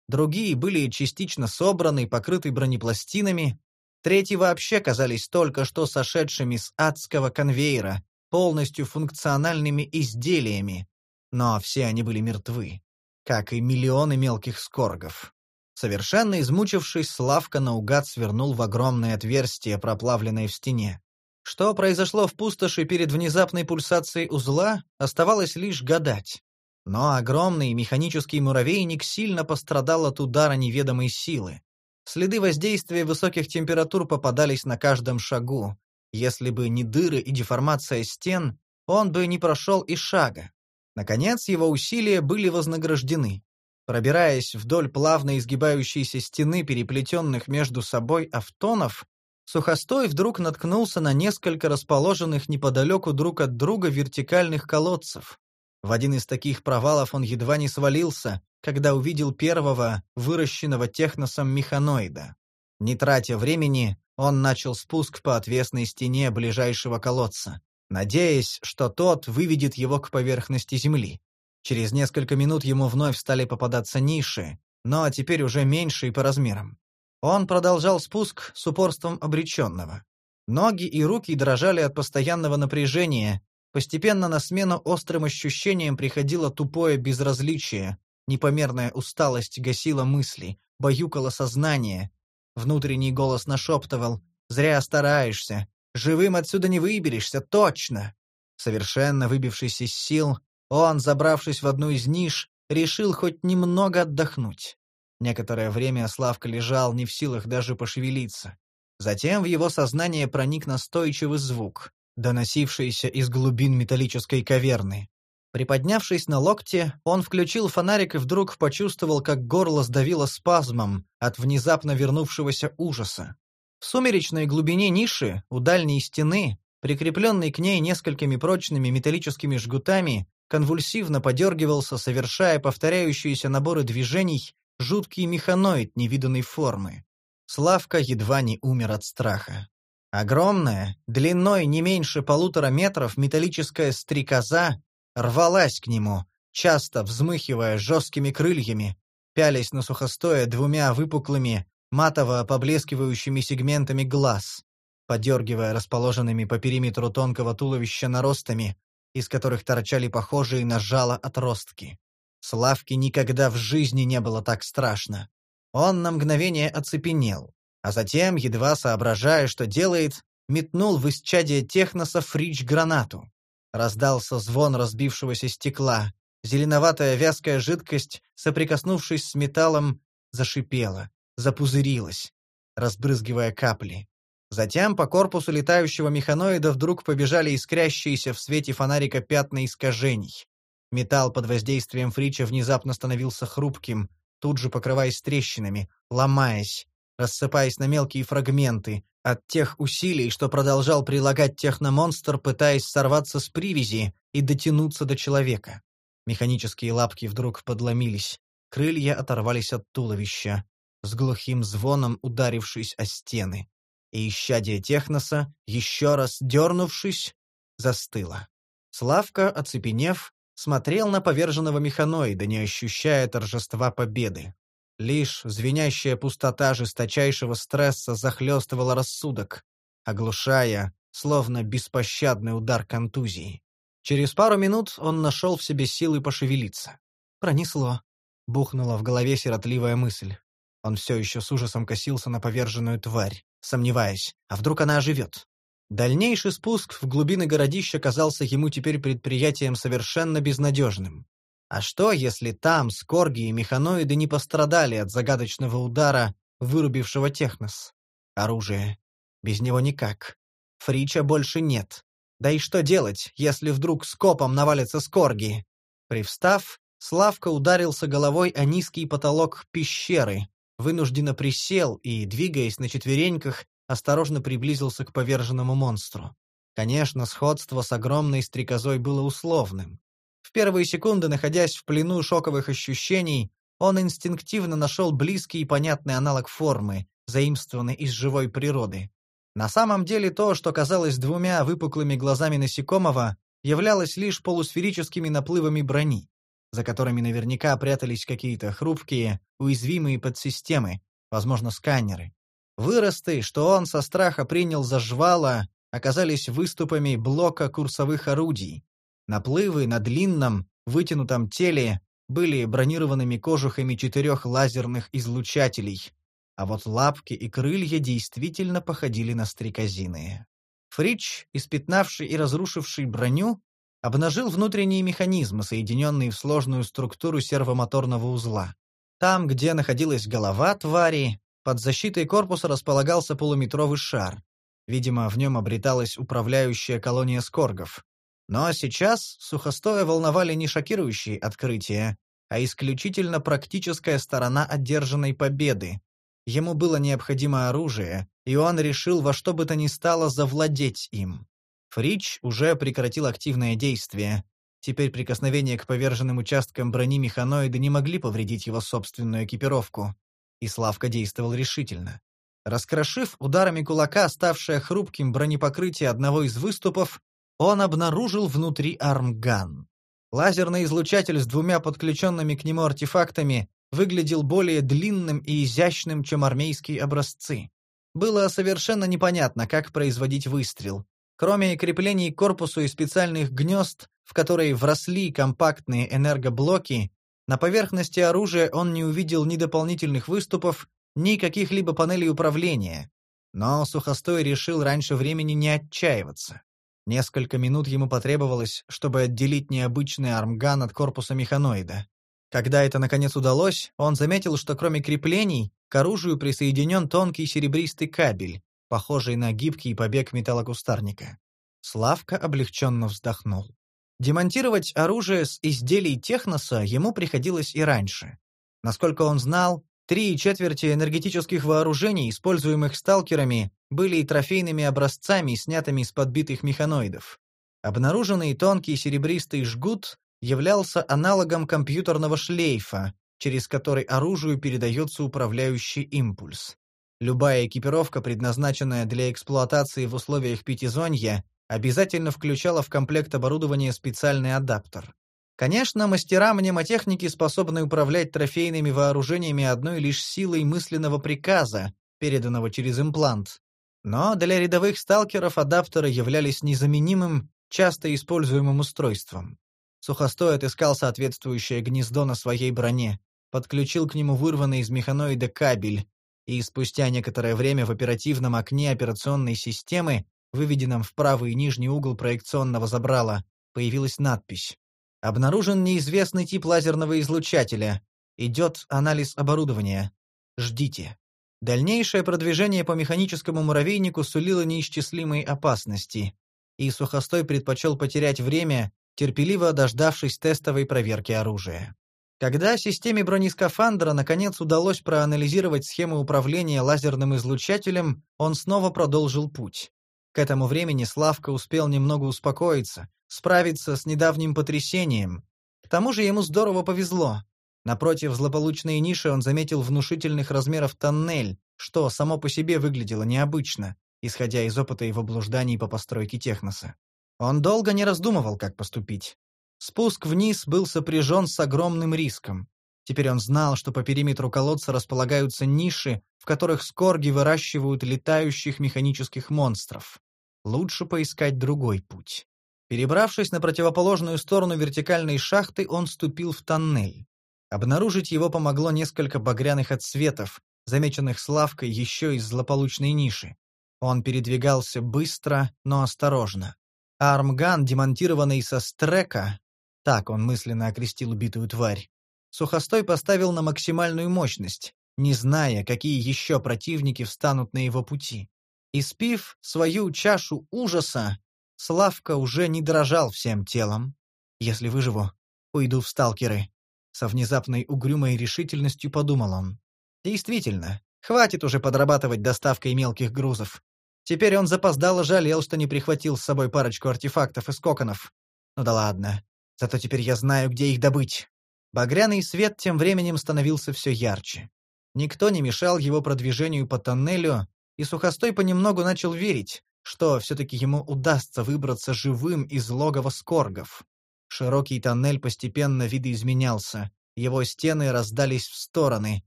другие были частично собраны, покрыты бронепластинами, третьи вообще казались только что сошедшими с адского конвейера, полностью функциональными изделиями, но все они были мертвы как и миллионы мелких скоргов. Совершенно измучившись, Славка наугад свернул в огромное отверстие, проплавленное в стене. Что произошло в пустоши перед внезапной пульсацией узла, оставалось лишь гадать. Но огромный механический муравейник сильно пострадал от удара неведомой силы. Следы воздействия высоких температур попадались на каждом шагу. Если бы не дыры и деформация стен, он бы не прошел и шага. Наконец, его усилия были вознаграждены. Пробираясь вдоль плавно изгибающейся стены переплетенных между собой автонов, Сухостой вдруг наткнулся на несколько расположенных неподалеку друг от друга вертикальных колодцев. В один из таких провалов он едва не свалился, когда увидел первого, выращенного техносом механоида. Не тратя времени, он начал спуск по отвесной стене ближайшего колодца надеясь, что тот выведет его к поверхности земли. Через несколько минут ему вновь стали попадаться ниши, но теперь уже меньше и по размерам. Он продолжал спуск с упорством обреченного. Ноги и руки дрожали от постоянного напряжения, постепенно на смену острым ощущениям приходило тупое безразличие, непомерная усталость гасила мысли, баюкала сознание. Внутренний голос нашептывал «Зря стараешься, Живым отсюда не выберешься, точно!» Совершенно выбившись из сил, он, забравшись в одну из ниш, решил хоть немного отдохнуть. Некоторое время Славка лежал, не в силах даже пошевелиться. Затем в его сознание проник настойчивый звук, доносившийся из глубин металлической каверны. Приподнявшись на локте, он включил фонарик и вдруг почувствовал, как горло сдавило спазмом от внезапно вернувшегося ужаса. В сумеречной глубине ниши, у дальней стены, прикрепленный к ней несколькими прочными металлическими жгутами, конвульсивно подергивался, совершая повторяющиеся наборы движений, жуткий механоид невиданной формы. Славка едва не умер от страха. Огромная, длиной не меньше полутора метров металлическая стрекоза рвалась к нему, часто взмыхивая жесткими крыльями, пялясь на сухостоя двумя выпуклыми, матово поблескивающими сегментами глаз, подергивая расположенными по периметру тонкого туловища наростами, из которых торчали похожие на жало отростки. Славке никогда в жизни не было так страшно. Он на мгновение оцепенел, а затем, едва соображая, что делает, метнул в исчадие техноса фрич гранату. Раздался звон разбившегося стекла. Зеленоватая вязкая жидкость, соприкоснувшись с металлом, зашипела, запузырилась, разбрызгивая капли. Затем по корпусу летающего механоида вдруг побежали искрящиеся в свете фонарика пятна искажений. Металл под воздействием фрича внезапно становился хрупким, тут же покрываясь трещинами, ломаясь, рассыпаясь на мелкие фрагменты, от тех усилий, что продолжал прилагать техномонстр, пытаясь сорваться с привязи и дотянуться до человека. Механические лапки вдруг подломились, крылья оторвались от туловища, с глухим звоном ударившись о стены. И исчадие техноса, еще раз дернувшись, застыло. Славка, оцепенев, смотрел на поверженного механоида, не ощущая торжества победы. Лишь звенящая пустота жесточайшего стресса захлестывала рассудок, оглушая, словно беспощадный удар контузии. Через пару минут он нашел в себе силы пошевелиться. «Пронесло», — бухнула в голове сиротливая мысль. Он все еще с ужасом косился на поверженную тварь, сомневаясь, а вдруг она оживет. Дальнейший спуск в глубины городища казался ему теперь предприятием совершенно безнадежным. А что, если там скорги и механоиды не пострадали от загадочного удара, вырубившего технос? Оружие. Без него никак. Фрича больше нет. Да и что делать, если вдруг скопом навалятся скорги? Привстав, Славка ударился головой о низкий потолок пещеры, вынужденно присел и, двигаясь на четвереньках, осторожно приблизился к поверженному монстру. Конечно, сходство с огромной стрекозой было условным. В первые секунды, находясь в плену шоковых ощущений, он инстинктивно нашел близкий и понятный аналог формы, заимствованный из живой природы. На самом деле то, что казалось двумя выпуклыми глазами насекомого, являлось лишь полусферическими наплывами брони, за которыми наверняка прятались какие-то хрупкие, уязвимые подсистемы, возможно, сканеры. Выросты, что он со страха принял за жвала, оказались выступами блока курсовых орудий. Наплывы на длинном, вытянутом теле были бронированными кожухами четырех лазерных излучателей, а вот лапки и крылья действительно походили на стрекозиные. Фрич, испятнавший и разрушивший броню, обнажил внутренние механизмы, соединенные в сложную структуру сервомоторного узла. Там, где находилась голова твари, под защитой корпуса располагался полуметровый шар. Видимо, в нем обреталась управляющая колония скоргов. Но сейчас сухостоя волновали не шокирующие открытия, а исключительно практическая сторона одержанной победы, Ему было необходимо оружие, и он решил во что бы то ни стало завладеть им. Фрич уже прекратил активное действие. Теперь прикосновения к поверженным участкам брони механоида не могли повредить его собственную экипировку. И Славка действовал решительно. Раскрошив ударами кулака ставшее хрупким бронепокрытие одного из выступов, он обнаружил внутри армган. Лазерный излучатель с двумя подключенными к нему артефактами выглядел более длинным и изящным, чем армейские образцы. Было совершенно непонятно, как производить выстрел. Кроме креплений к корпусу и специальных гнезд, в которые вросли компактные энергоблоки, на поверхности оружия он не увидел ни дополнительных выступов, ни каких-либо панелей управления. Но Сухостой решил раньше времени не отчаиваться. Несколько минут ему потребовалось, чтобы отделить необычный армган от корпуса механоида. Когда это наконец удалось, он заметил, что кроме креплений, к оружию присоединен тонкий серебристый кабель, похожий на гибкий побег металлокустарника. Славка облегченно вздохнул. Демонтировать оружие с изделий техноса ему приходилось и раньше. Насколько он знал, три четверти энергетических вооружений, используемых сталкерами, были трофейными образцами, снятыми с подбитых механоидов. Обнаруженный тонкий серебристый жгут являлся аналогом компьютерного шлейфа, через который оружию передается управляющий импульс. Любая экипировка, предназначенная для эксплуатации в условиях пятизонья, обязательно включала в комплект оборудования специальный адаптер. Конечно, мастера мнемотехники способны управлять трофейными вооружениями одной лишь силой мысленного приказа, переданного через имплант. Но для рядовых сталкеров адаптеры являлись незаменимым, часто используемым устройством. Сухостой отыскал соответствующее гнездо на своей броне, подключил к нему вырванный из механоида кабель, и спустя некоторое время в оперативном окне операционной системы, выведенном в правый нижний угол проекционного забрала, появилась надпись. Обнаружен неизвестный тип лазерного излучателя. Идет анализ оборудования. Ждите. Дальнейшее продвижение по механическому муравейнику сулило неисчислимые опасности, и Сухостой предпочел потерять время, терпеливо дождавшись тестовой проверки оружия. Когда системе бронескафандра наконец удалось проанализировать схему управления лазерным излучателем, он снова продолжил путь. К этому времени Славка успел немного успокоиться, справиться с недавним потрясением. К тому же ему здорово повезло. Напротив злополучной ниши он заметил внушительных размеров тоннель, что само по себе выглядело необычно, исходя из опыта его блужданий по постройке техноса. Он долго не раздумывал, как поступить. Спуск вниз был сопряжен с огромным риском. Теперь он знал, что по периметру колодца располагаются ниши, в которых скорги выращивают летающих механических монстров. Лучше поискать другой путь. Перебравшись на противоположную сторону вертикальной шахты, он ступил в тоннель. Обнаружить его помогло несколько багряных отсветов, замеченных Славкой еще из злополучной ниши. Он передвигался быстро, но осторожно. Армган, демонтированный со стрека, так он мысленно окрестил убитую тварь, Сухостой поставил на максимальную мощность, не зная, какие еще противники встанут на его пути. Испив свою чашу ужаса, Славка уже не дрожал всем телом. Если выживу, уйду в сталкеры. Со внезапной угрюмой решительностью подумал он. Действительно, хватит уже подрабатывать доставкой мелких грузов. Теперь он запоздало жалел, что не прихватил с собой парочку артефактов из коконов. Ну да ладно. Зато теперь я знаю, где их добыть. Багряный свет тем временем становился все ярче. Никто не мешал его продвижению по тоннелю, и Сухостой понемногу начал верить, что все-таки ему удастся выбраться живым из логова скоргов. Широкий тоннель постепенно видоизменялся, его стены раздались в стороны,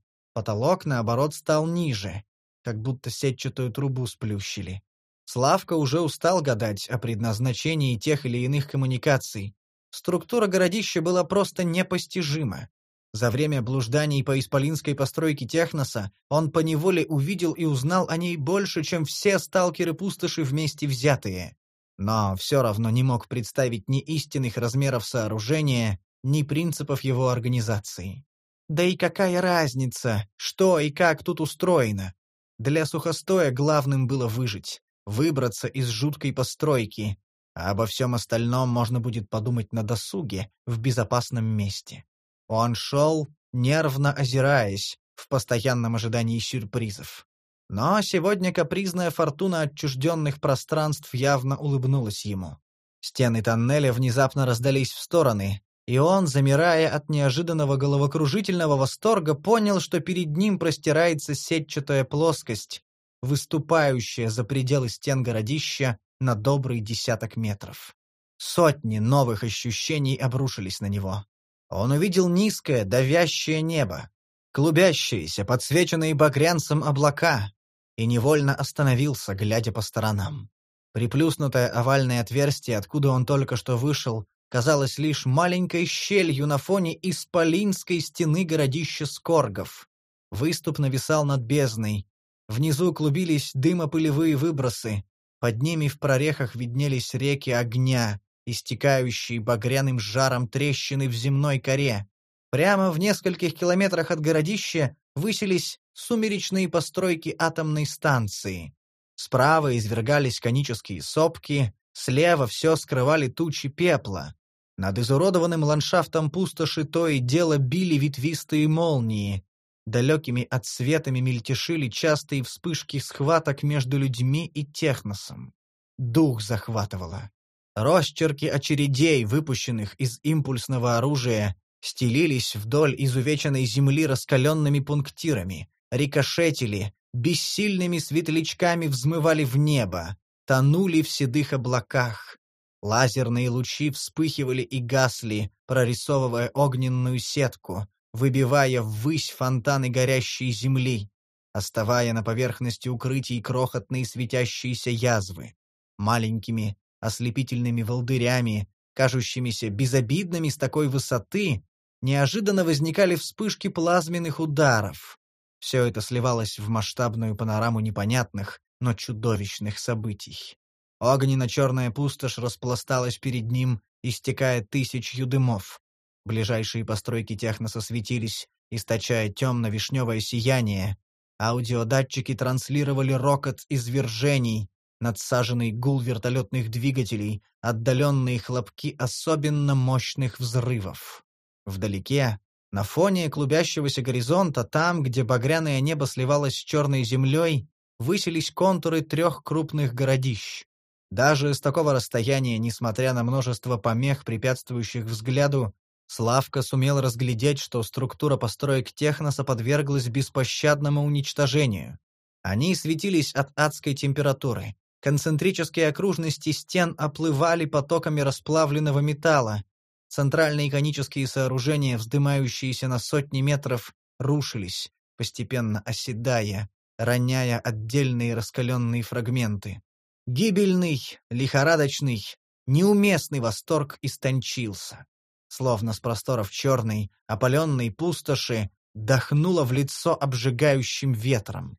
потолок, наоборот, стал ниже, как будто сетчатую трубу сплющили. Славка уже устал гадать о предназначении тех или иных коммуникаций. Структура городища была просто непостижима. За время блужданий по исполинской постройке Техноса он поневоле увидел и узнал о ней больше, чем все сталкеры-пустоши вместе взятые но все равно не мог представить ни истинных размеров сооружения, ни принципов его организации. Да и какая разница, что и как тут устроено? Для сухостоя главным было выжить, выбраться из жуткой постройки, а обо всем остальном можно будет подумать на досуге, в безопасном месте. Он шел, нервно озираясь, в постоянном ожидании сюрпризов. Но сегодня капризная фортуна отчужденных пространств явно улыбнулась ему. Стены тоннеля внезапно раздались в стороны, и он, замирая от неожиданного головокружительного восторга, понял, что перед ним простирается сетчатая плоскость, выступающая за пределы стен городища на добрый десяток метров. Сотни новых ощущений обрушились на него. Он увидел низкое, давящее небо, клубящиеся, подсвеченные багрянцем облака, и невольно остановился, глядя по сторонам. Приплюснутое овальное отверстие, откуда он только что вышел, казалось лишь маленькой щелью на фоне исполинской стены городища Скоргов. Выступ нависал над бездной. Внизу клубились дымопылевые выбросы. Под ними в прорехах виднелись реки огня, истекающие багряным жаром трещины в земной коре. Прямо в нескольких километрах от городища высились сумеречные постройки атомной станции. Справа извергались конические сопки, слева все скрывали тучи пепла. Над изуродованным ландшафтом пустоши то и дело били ветвистые молнии. Далекими отсветами мельтешили частые вспышки схваток между людьми и техносом. Дух захватывало. Росчерки очередей, выпущенных из импульсного оружия, стелились вдоль изувеченной земли раскаленными пунктирами, рикошетили, бессильными светлячками взмывали в небо, тонули в седых облаках. Лазерные лучи вспыхивали и гасли, прорисовывая огненную сетку, выбивая ввысь фонтаны горящей земли, оставая на поверхности укрытий крохотные светящиеся язвы. Маленькими, ослепительными волдырями кажущимися безобидными с такой высоты, неожиданно возникали вспышки плазменных ударов. Все это сливалось в масштабную панораму непонятных, но чудовищных событий. Огненно-черная пустошь распласталась перед ним, истекая тысячью дымов. Ближайшие постройки техноса светились, источая темно-вишневое сияние. Аудиодатчики транслировали рокот извержений, надсаженный гул вертолетных двигателей, отдаленные хлопки особенно мощных взрывов. Вдалеке, на фоне клубящегося горизонта, там, где багряное небо сливалось с черной землей, высились контуры трех крупных городищ. Даже с такого расстояния, несмотря на множество помех, препятствующих взгляду, Славка сумел разглядеть, что структура построек Техноса подверглась беспощадному уничтожению. Они светились от адской температуры. Концентрические окружности стен оплывали потоками расплавленного металла. Центральные конические сооружения, вздымающиеся на сотни метров, рушились, постепенно оседая, роняя отдельные раскаленные фрагменты. Гибельный, лихорадочный, неуместный восторг истончился. Словно с просторов черной, опаленной пустоши, дохнуло в лицо обжигающим ветром.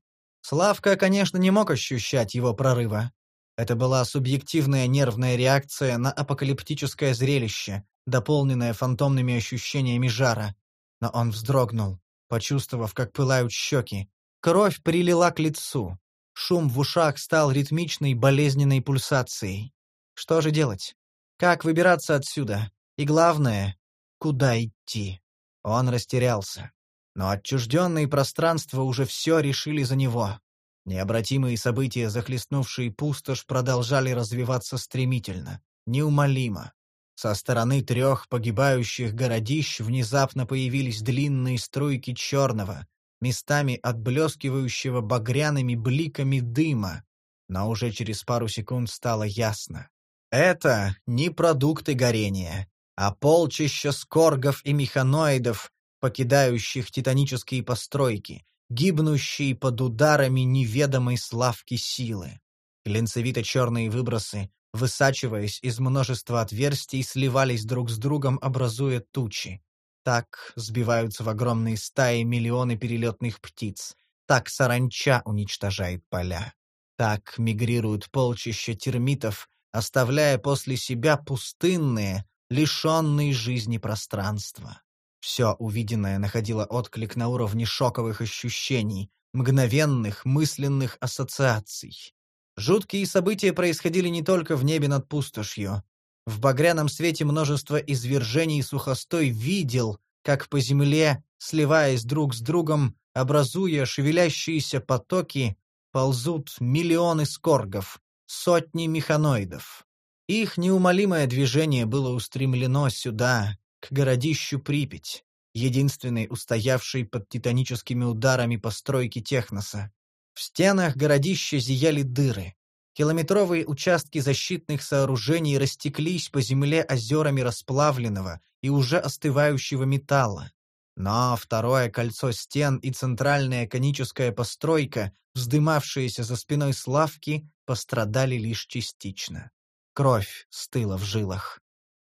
Славка, конечно, не мог ощущать его прорыва. Это была субъективная нервная реакция на апокалиптическое зрелище, дополненное фантомными ощущениями жара. Но он вздрогнул, почувствовав, как пылают щеки. Кровь прилила к лицу. Шум в ушах стал ритмичной болезненной пульсацией. Что же делать? Как выбираться отсюда? И главное, куда идти? Он растерялся. Но отчужденные пространства уже все решили за него. Необратимые события, захлестнувшие пустошь, продолжали развиваться стремительно, неумолимо. Со стороны трех погибающих городищ внезапно появились длинные струйки черного, местами отблескивающего багряными бликами дыма, но уже через пару секунд стало ясно. Это не продукты горения, а полчища скоргов и механоидов, покидающих титанические постройки, гибнущие под ударами неведомой славки силы. Глинцевито-черные выбросы, высачиваясь из множества отверстий, сливались друг с другом, образуя тучи. Так сбиваются в огромные стаи миллионы перелетных птиц. Так саранча уничтожает поля. Так мигрируют полчища термитов, оставляя после себя пустынные, лишенные жизни пространства. Все увиденное находило отклик на уровне шоковых ощущений, мгновенных мысленных ассоциаций. Жуткие события происходили не только в небе над пустошью. В багряном свете множество извержений сухостой видел, как по земле, сливаясь друг с другом, образуя шевелящиеся потоки, ползут миллионы скоргов, сотни механоидов. Их неумолимое движение было устремлено сюда, к городищу Припять, единственной устоявшей под титаническими ударами постройки Техноса. В стенах городища зияли дыры. Километровые участки защитных сооружений растеклись по земле озерами расплавленного и уже остывающего металла. Но второе кольцо стен и центральная коническая постройка, вздымавшиеся за спиной Славки, пострадали лишь частично. Кровь стыла в жилах.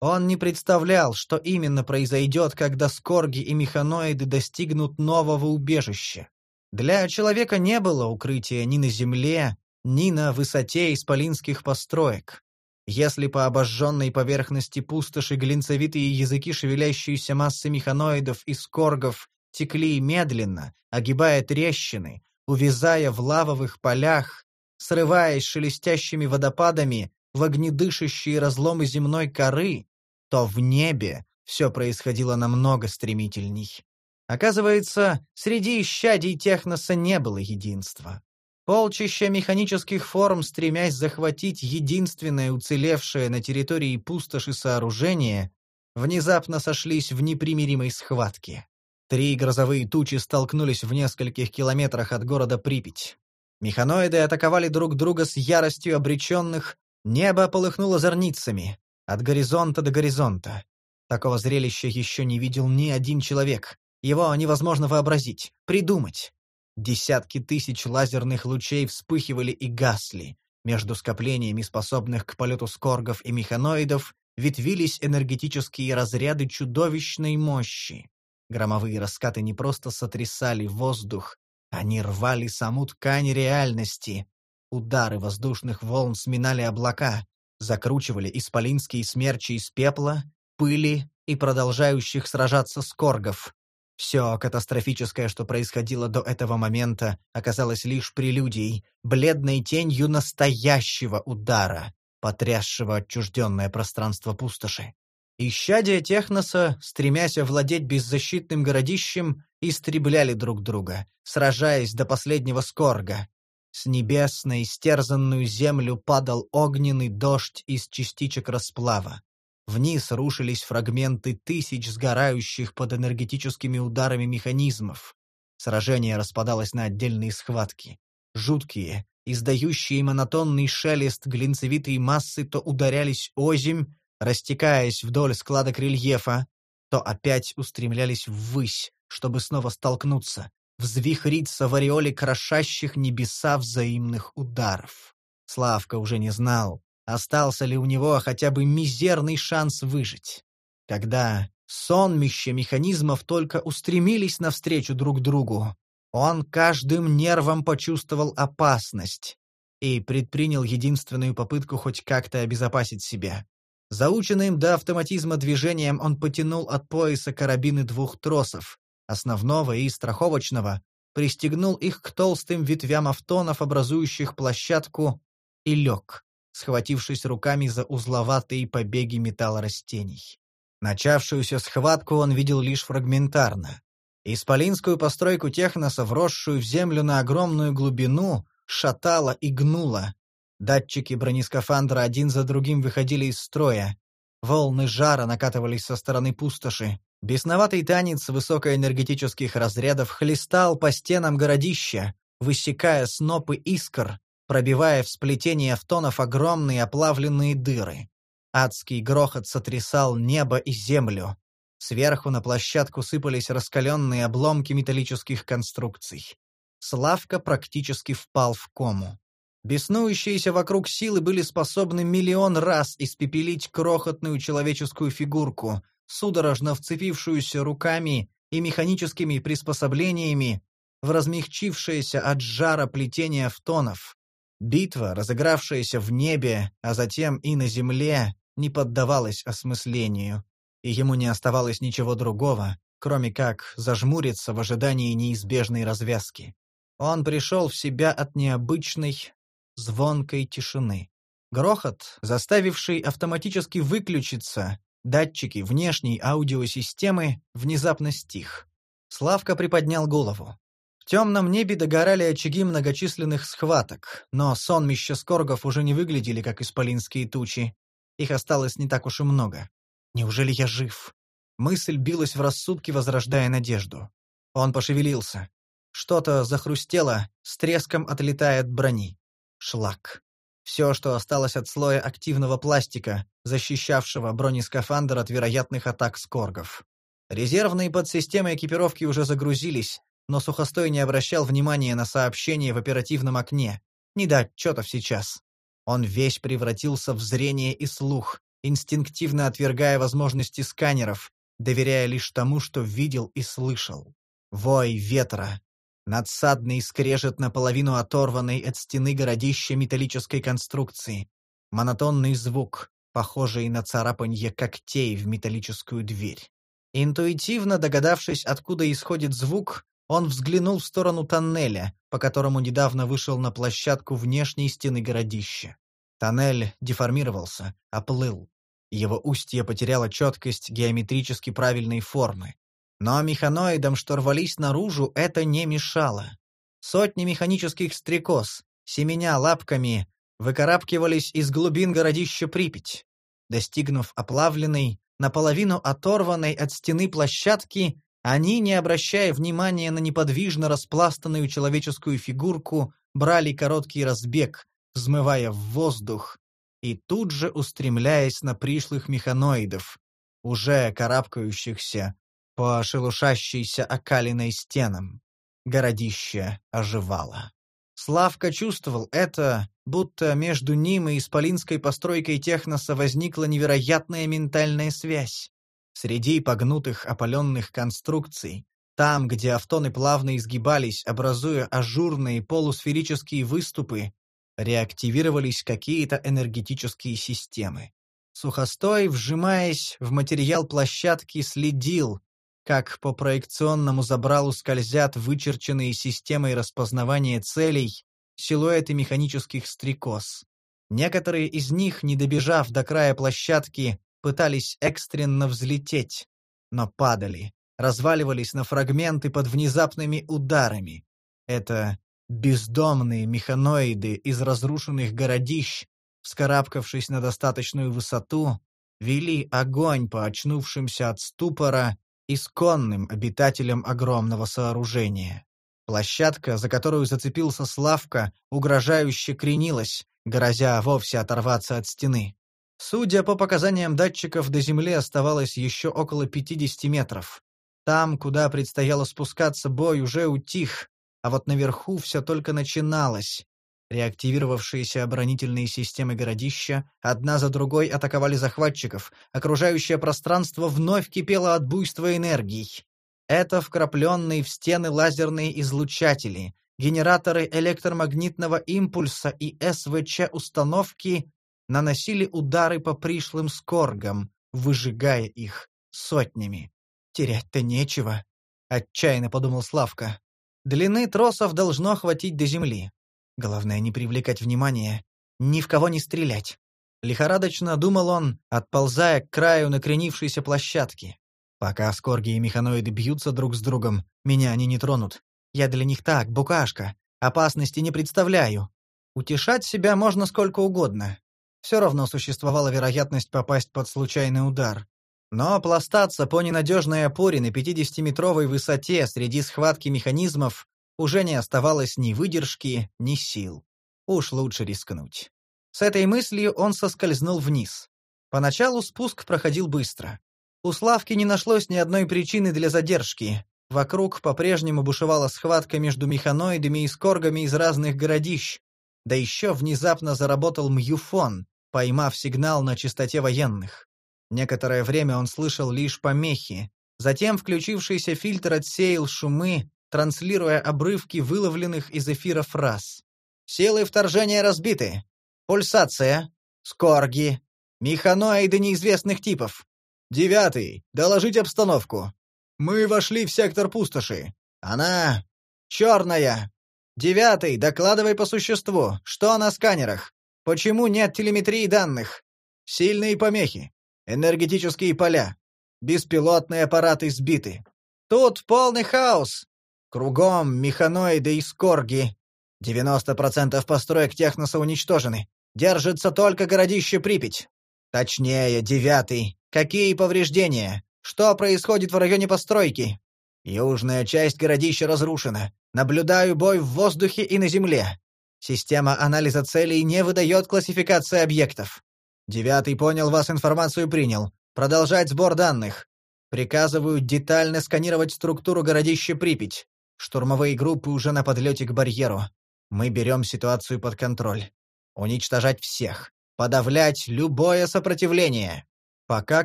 Он не представлял, что именно произойдет, когда скорги и механоиды достигнут нового убежища. Для человека не было укрытия ни на земле, ни на высоте исполинских построек. Если по обожженной поверхности пустоши глинцевитые языки шевелящиеся массы механоидов и скоргов текли медленно, огибая трещины, увязая в лавовых полях, срываясь шелестящими водопадами в огнедышащие разломы земной коры, то в небе все происходило намного стремительней. Оказывается, среди исчадий техноса не было единства. Полчища механических форм, стремясь захватить единственное уцелевшее на территории пустоши сооружение, внезапно сошлись в непримиримой схватке. Три грозовые тучи столкнулись в нескольких километрах от города Припять. Механоиды атаковали друг друга с яростью обреченных, небо полыхнуло зорницами, от горизонта до горизонта. Такого зрелища еще не видел ни один человек. Его невозможно вообразить, придумать. Десятки тысяч лазерных лучей вспыхивали и гасли. Между скоплениями способных к полету скоргов и механоидов ветвились энергетические разряды чудовищной мощи. Громовые раскаты не просто сотрясали воздух, они рвали саму ткань реальности. Удары воздушных волн сминали облака, закручивали исполинские смерчи из пепла, пыли и продолжающих сражаться скоргов. Все катастрофическое, что происходило до этого момента, оказалось лишь прелюдией, бледной тенью настоящего удара, потрясшего отчужденное пространство пустоши. Исчадия Техноса, стремясь овладеть беззащитным городищем, истребляли друг друга, сражаясь до последнего скорга. С небес на истерзанную землю падал огненный дождь из частичек расплава. Вниз рушились фрагменты тысяч сгорающих под энергетическими ударами механизмов. Сражение распадалось на отдельные схватки. Жуткие, издающие монотонный шелест глинцевитые массы то ударялись озимь, растекаясь вдоль складок рельефа, то опять устремлялись ввысь, чтобы снова столкнуться, взвихриться в ореоле крошащих небеса взаимных ударов. Славка уже не знал, остался ли у него хотя бы мизерный шанс выжить. Когда сонмища механизмов только устремились навстречу друг другу, он каждым нервом почувствовал опасность и предпринял единственную попытку хоть как-то обезопасить себя. Заученным до автоматизма движением он потянул от пояса карабины двух тросов, основного и страховочного, пристегнул их к толстым ветвям автонов, образующих площадку, и лег, схватившись руками за узловатые побеги металлорастений. Начавшуюся схватку он видел лишь фрагментарно. Исполинскую постройку техноса, вросшую в землю на огромную глубину, шатала и гнула. Датчики бронескафандра один за другим выходили из строя. Волны жара накатывались со стороны пустоши. Бесноватый танец высокоэнергетических разрядов хлестал по стенам городища, высекая снопы искр, пробивая в сплетение автонов огромные оплавленные дыры. Адский грохот сотрясал небо и землю. Сверху на площадку сыпались раскаленные обломки металлических конструкций. Славка практически впал в кому. Беснующиеся вокруг силы были способны миллион раз испепелить крохотную человеческую фигурку, судорожно вцепившуюся руками и механическими приспособлениями в размягчившееся от жара плетение фтонов. Битва, разыгравшаяся в небе, а затем и на земле, не поддавалась осмыслению и ему не оставалось ничего другого, кроме как зажмуриться в ожидании неизбежной развязки. Он пришел в себя от необычной, звонкой тишины. Грохот, заставивший автоматически выключиться, датчики внешней аудиосистемы, внезапно стих. Славка приподнял голову. В темном небе догорали очаги многочисленных схваток, но сонмища скоргов уже не выглядели как исполинские тучи. Их осталось не так уж и много. Неужели я жив? Мысль билась в рассудке, возрождая надежду. Он пошевелился. Что-то захрустело, с треском отлетая от брони. Шлак. Все, что осталось от слоя активного пластика, защищавшего бронескафандр от вероятных атак скоргов. Резервные подсистемы экипировки уже загрузились, но Сухостой не обращал внимания на сообщение в оперативном окне. Не до отчетов сейчас. Он весь превратился в зрение и слух, инстинктивно отвергая возможности сканеров, доверяя лишь тому, что видел и слышал. Вой ветра. Надсадный скрежет наполовину оторванной от стены городища металлической конструкции. Монотонный звук, похожий на царапанье когтей в металлическую дверь. Интуитивно догадавшись, откуда исходит звук, он взглянул в сторону тоннеля, по которому недавно вышел на площадку внешней стены городища. Тоннель деформировался, оплыл. Его устье потеряло четкость геометрически правильной формы. Но механоидам, что рвались наружу, это не мешало. Сотни механических стрекоз, семеня лапками, выкарабкивались из глубин городища Припять. Достигнув оплавленной, наполовину оторванной от стены площадки, они, не обращая внимания на неподвижно распластанную человеческую фигурку, брали короткий разбег, взмывая в воздух, и тут же устремляясь на пришлых механоидов, уже карабкающихся по шелушащейся окалиной стенам. Городище оживало. Славка чувствовал это будто между ним и исполинской постройкой техноса возникла невероятная ментальная связь. Среди погнутых опаленных конструкций, там, где автоны плавно изгибались, образуя ажурные полусферические выступы, реактивировались какие-то энергетические системы. Сухостой, вжимаясь в материал площадки, следил, как по проекционному забралу скользят вычерченные системой распознавания целей силуэты механических стрекоз. Некоторые из них, не добежав до края площадки, пытались экстренно взлететь, но падали, разваливались на фрагменты под внезапными ударами. Это бездомные механоиды из разрушенных городищ, вскарабкавшись на достаточную высоту, вели огонь по очнувшимся от ступора исконным обитателям огромного сооружения. Площадка, за которую зацепился Славка, угрожающе кренилась, грозя вовсе оторваться от стены. Судя по показаниям датчиков, до земли оставалось еще около 50 метров. Там, куда предстояло спускаться, бой уже утих, а вот наверху все только начиналось. Реактивировавшиеся оборонительные системы городища одна за другой атаковали захватчиков, окружающее пространство вновь кипело от буйства энергий. Это вкрапленные в стены лазерные излучатели, генераторы электромагнитного импульса и СВЧ-установки наносили удары по пришлым скоргам, выжигая их сотнями. «Терять-то нечего», — отчаянно подумал Славка. «Длины тросов должно хватить до земли. Главное не привлекать внимания, ни в кого не стрелять». Лихорадочно думал он, отползая к краю накренившейся площадки. Пока скорги и механоиды бьются друг с другом, меня они не тронут. Я для них так, букашка. Опасности не представляю. Утешать себя можно сколько угодно. Все равно существовала вероятность попасть под случайный удар. Но пластаться по ненадежной опоре на 50-метровой высоте среди схватки механизмов уже не оставалось ни выдержки, ни сил. Уж лучше рискнуть. С этой мыслью он соскользнул вниз. Поначалу спуск проходил быстро. У Славки не нашлось ни одной причины для задержки. Вокруг по-прежнему бушевала схватка между механоидами и скоргами из разных городищ. Да еще внезапно заработал мюфон, поймав сигнал на частоте военных. Некоторое время он слышал лишь помехи. Затем включившийся фильтр отсеял шумы, транслируя обрывки выловленных из эфира фраз. «Силы вторжения разбиты. Пульсация. Скорги. Механоиды неизвестных типов. Девятый. Доложить обстановку. Мы вошли в сектор пустоши. Она... черная. Девятый. Докладывай по существу. Что на сканерах? Почему нет телеметрии данных? Сильные помехи. Энергетические поля. Беспилотные аппараты сбиты. Тут полный хаос. Кругом механоиды и скорги. 90% построек техноса уничтожены. Держится только городище Припять. Точнее, девятый. Какие повреждения? Что происходит в районе постройки? Южная часть городища разрушена. Наблюдаю бой в воздухе и на земле. Система анализа целей не выдает классификации объектов. Девятый понял вас, информацию принял. Продолжать сбор данных. Приказываю детально сканировать структуру городища Припять. Штурмовые группы уже на подлете к барьеру. Мы берем ситуацию под контроль. Уничтожать всех. Подавлять любое сопротивление. Пока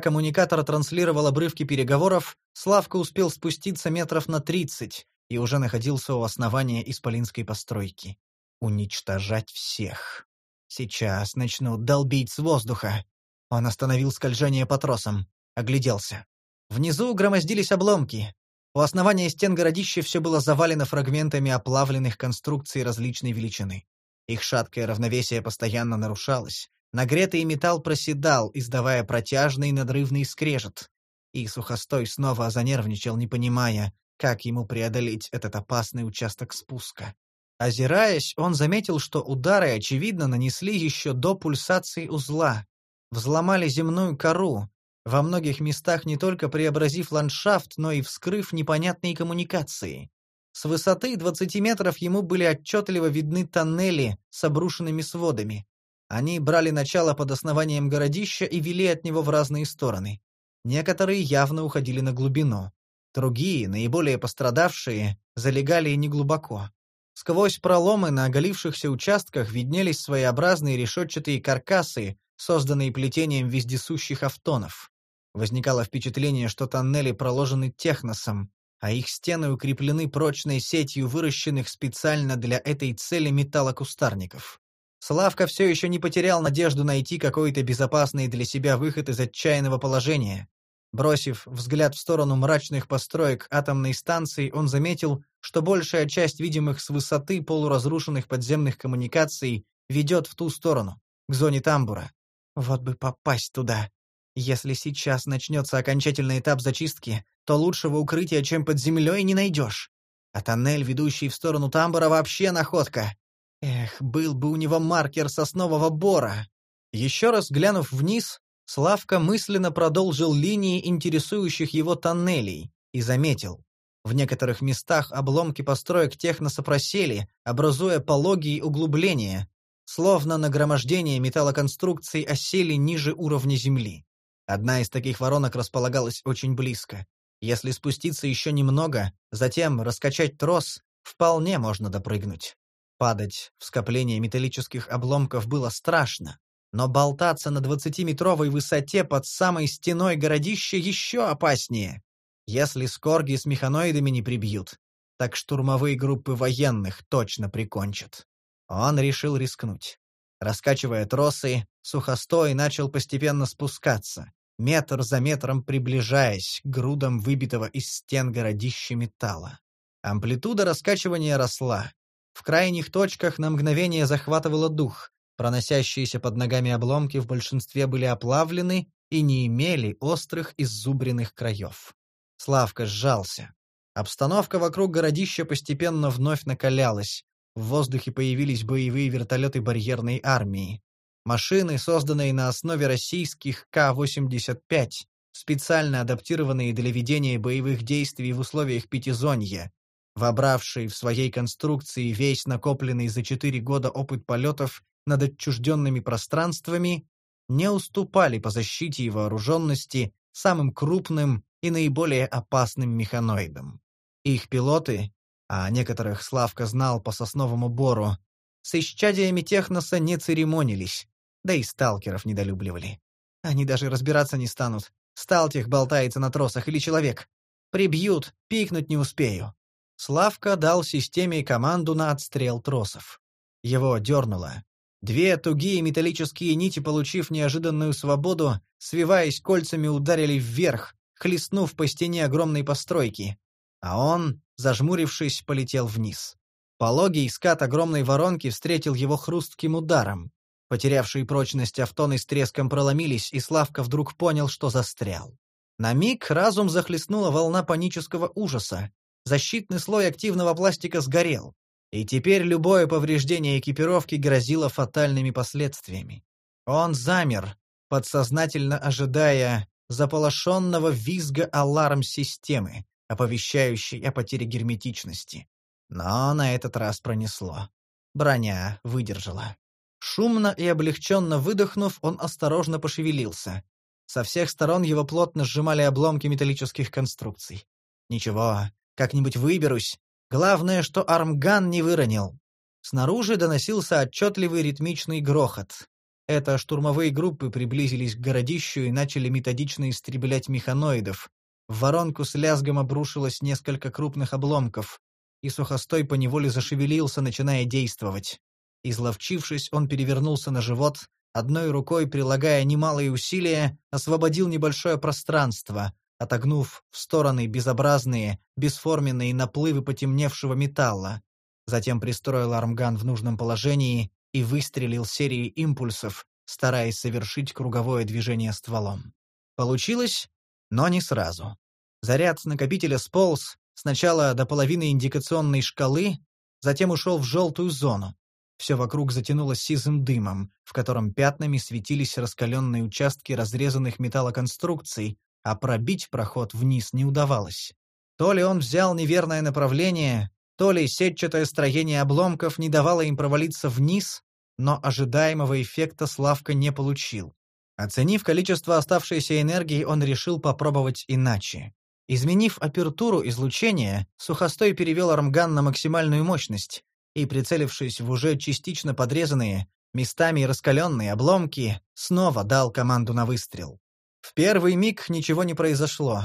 коммуникатор транслировал обрывки переговоров, Славка успел спуститься метров на тридцать и уже находился у основания исполинской постройки. Уничтожать всех. Сейчас начнут долбить с воздуха. Он остановил скольжение по тросам, огляделся. Внизу громоздились обломки. У основания стен городища все было завалено фрагментами оплавленных конструкций различной величины. Их шаткое равновесие постоянно нарушалось. Нагретый металл проседал, издавая протяжный надрывный скрежет. И сухостой снова занервничал, не понимая, как ему преодолеть этот опасный участок спуска. Озираясь, он заметил, что удары, очевидно, нанесли еще до пульсации узла. Взломали земную кору, во многих местах не только преобразив ландшафт, но и вскрыв непонятные коммуникации. С высоты 20 метров ему были отчетливо видны тоннели с обрушенными сводами. Они брали начало под основанием городища и вели от него в разные стороны. Некоторые явно уходили на глубину. Другие, наиболее пострадавшие, залегали неглубоко. Сквозь проломы на оголившихся участках виднелись своеобразные решетчатые каркасы, созданные плетением вездесущих автонов. Возникало впечатление, что тоннели проложены техносом, а их стены укреплены прочной сетью выращенных специально для этой цели металлокустарников. Славка все еще не потерял надежду найти какой-то безопасный для себя выход из отчаянного положения. Бросив взгляд в сторону мрачных построек атомной станции, он заметил, что большая часть видимых с высоты полуразрушенных подземных коммуникаций ведет в ту сторону, к зоне тамбура. Вот бы попасть туда. Если сейчас начнется окончательный этап зачистки, то лучшего укрытия, чем под землей, не найдешь. А тоннель, ведущий в сторону тамбура, вообще находка. Эх, был бы у него маркер соснового бора. Еще раз глянув вниз, Славка мысленно продолжил линии интересующих его тоннелей и заметил. В некоторых местах обломки построек техноса просели, образуя пологие углубления, словно нагромождение металлоконструкций осели ниже уровня земли. Одна из таких воронок располагалась очень близко. Если спуститься еще немного, затем раскачать трос, вполне можно допрыгнуть. Падать в скопление металлических обломков было страшно, но болтаться на двадцатиметровой высоте под самой стеной городища еще опаснее. Если скорги с механоидами не прибьют, так штурмовые группы военных точно прикончат. Он решил рискнуть. Раскачивая тросы, сухостой начал постепенно спускаться, метр за метром приближаясь к грудам выбитого из стен городища металла. Амплитуда раскачивания росла. В крайних точках на мгновение захватывало дух, Проносящиеся под ногами обломки в большинстве были оплавлены и не имели острых иззубренных краев. Славка сжался. Обстановка вокруг городища постепенно вновь накалялась. В воздухе появились боевые вертолеты барьерной армии. Машины, созданные на основе российских К-85, специально адаптированные для ведения боевых действий в условиях пятизонья, вобравшие в своей конструкции весь накопленный за четыре года опыт полетов над отчужденными пространствами не уступали по защите и вооруженности самым крупным и наиболее опасным механоидам. Их пилоты, а некоторых Славка знал по сосновому бору, с исчадиями техноса не церемонились, да и сталкеров недолюбливали. Они даже разбираться не станут, сталтех болтается на тросах или человек. Прибьют, пикнуть не успею. Славка дал системе команду на отстрел тросов. Его дернуло. Две тугие металлические нити, получив неожиданную свободу, свиваясь кольцами, ударили вверх, хлестнув по стене огромной постройки. А он, зажмурившись, полетел вниз. Пологий скат огромной воронки встретил его хрустким ударом. Потерявшие прочность автоны с треском проломились, и Славка вдруг понял, что застрял. На миг разум захлестнула волна панического ужаса. Защитный слой активного пластика сгорел. И теперь любое повреждение экипировки грозило фатальными последствиями. Он замер, подсознательно ожидая заполошенного визга аларм-системы, оповещающей о потере герметичности. Но на этот раз пронесло. Броня выдержала. Шумно и облегченно выдохнув, он осторожно пошевелился. Со всех сторон его плотно сжимали обломки металлических конструкций. «Ничего, как-нибудь выберусь, Главное, что армган не выронил. Снаружи доносился отчетливый ритмичный грохот. Это штурмовые группы приблизились к городищу и начали методично истреблять механоидов. В воронку с лязгом обрушилось несколько крупных обломков, и сухостой поневоле зашевелился, начиная действовать. Изловчившись, он перевернулся на живот, одной рукой, прилагая немалые усилия, освободил небольшое пространство, отогнув в стороны безобразные, бесформенные наплывы потемневшего металла. Затем пристроил армган в нужном положении и выстрелил серией импульсов, стараясь совершить круговое движение стволом. Получилось, но не сразу. Заряд накопителя сполз сначала до половины индикационной шкалы, затем ушел в желтую зону. Все вокруг затянулось сизым дымом, в котором пятнами светились раскаленные участки разрезанных металлоконструкций, а пробить проход вниз не удавалось. То ли он взял неверное направление, то ли сетчатое строение обломков не давало им провалиться вниз, но ожидаемого эффекта Славка не получил. Оценив количество оставшейся энергии, он решил попробовать иначе. Изменив апертуру излучения, Сухостой перевел армган на максимальную мощность, и, прицелившись в уже частично подрезанные, местами раскаленные обломки, снова дал команду на выстрел. В первый миг ничего не произошло.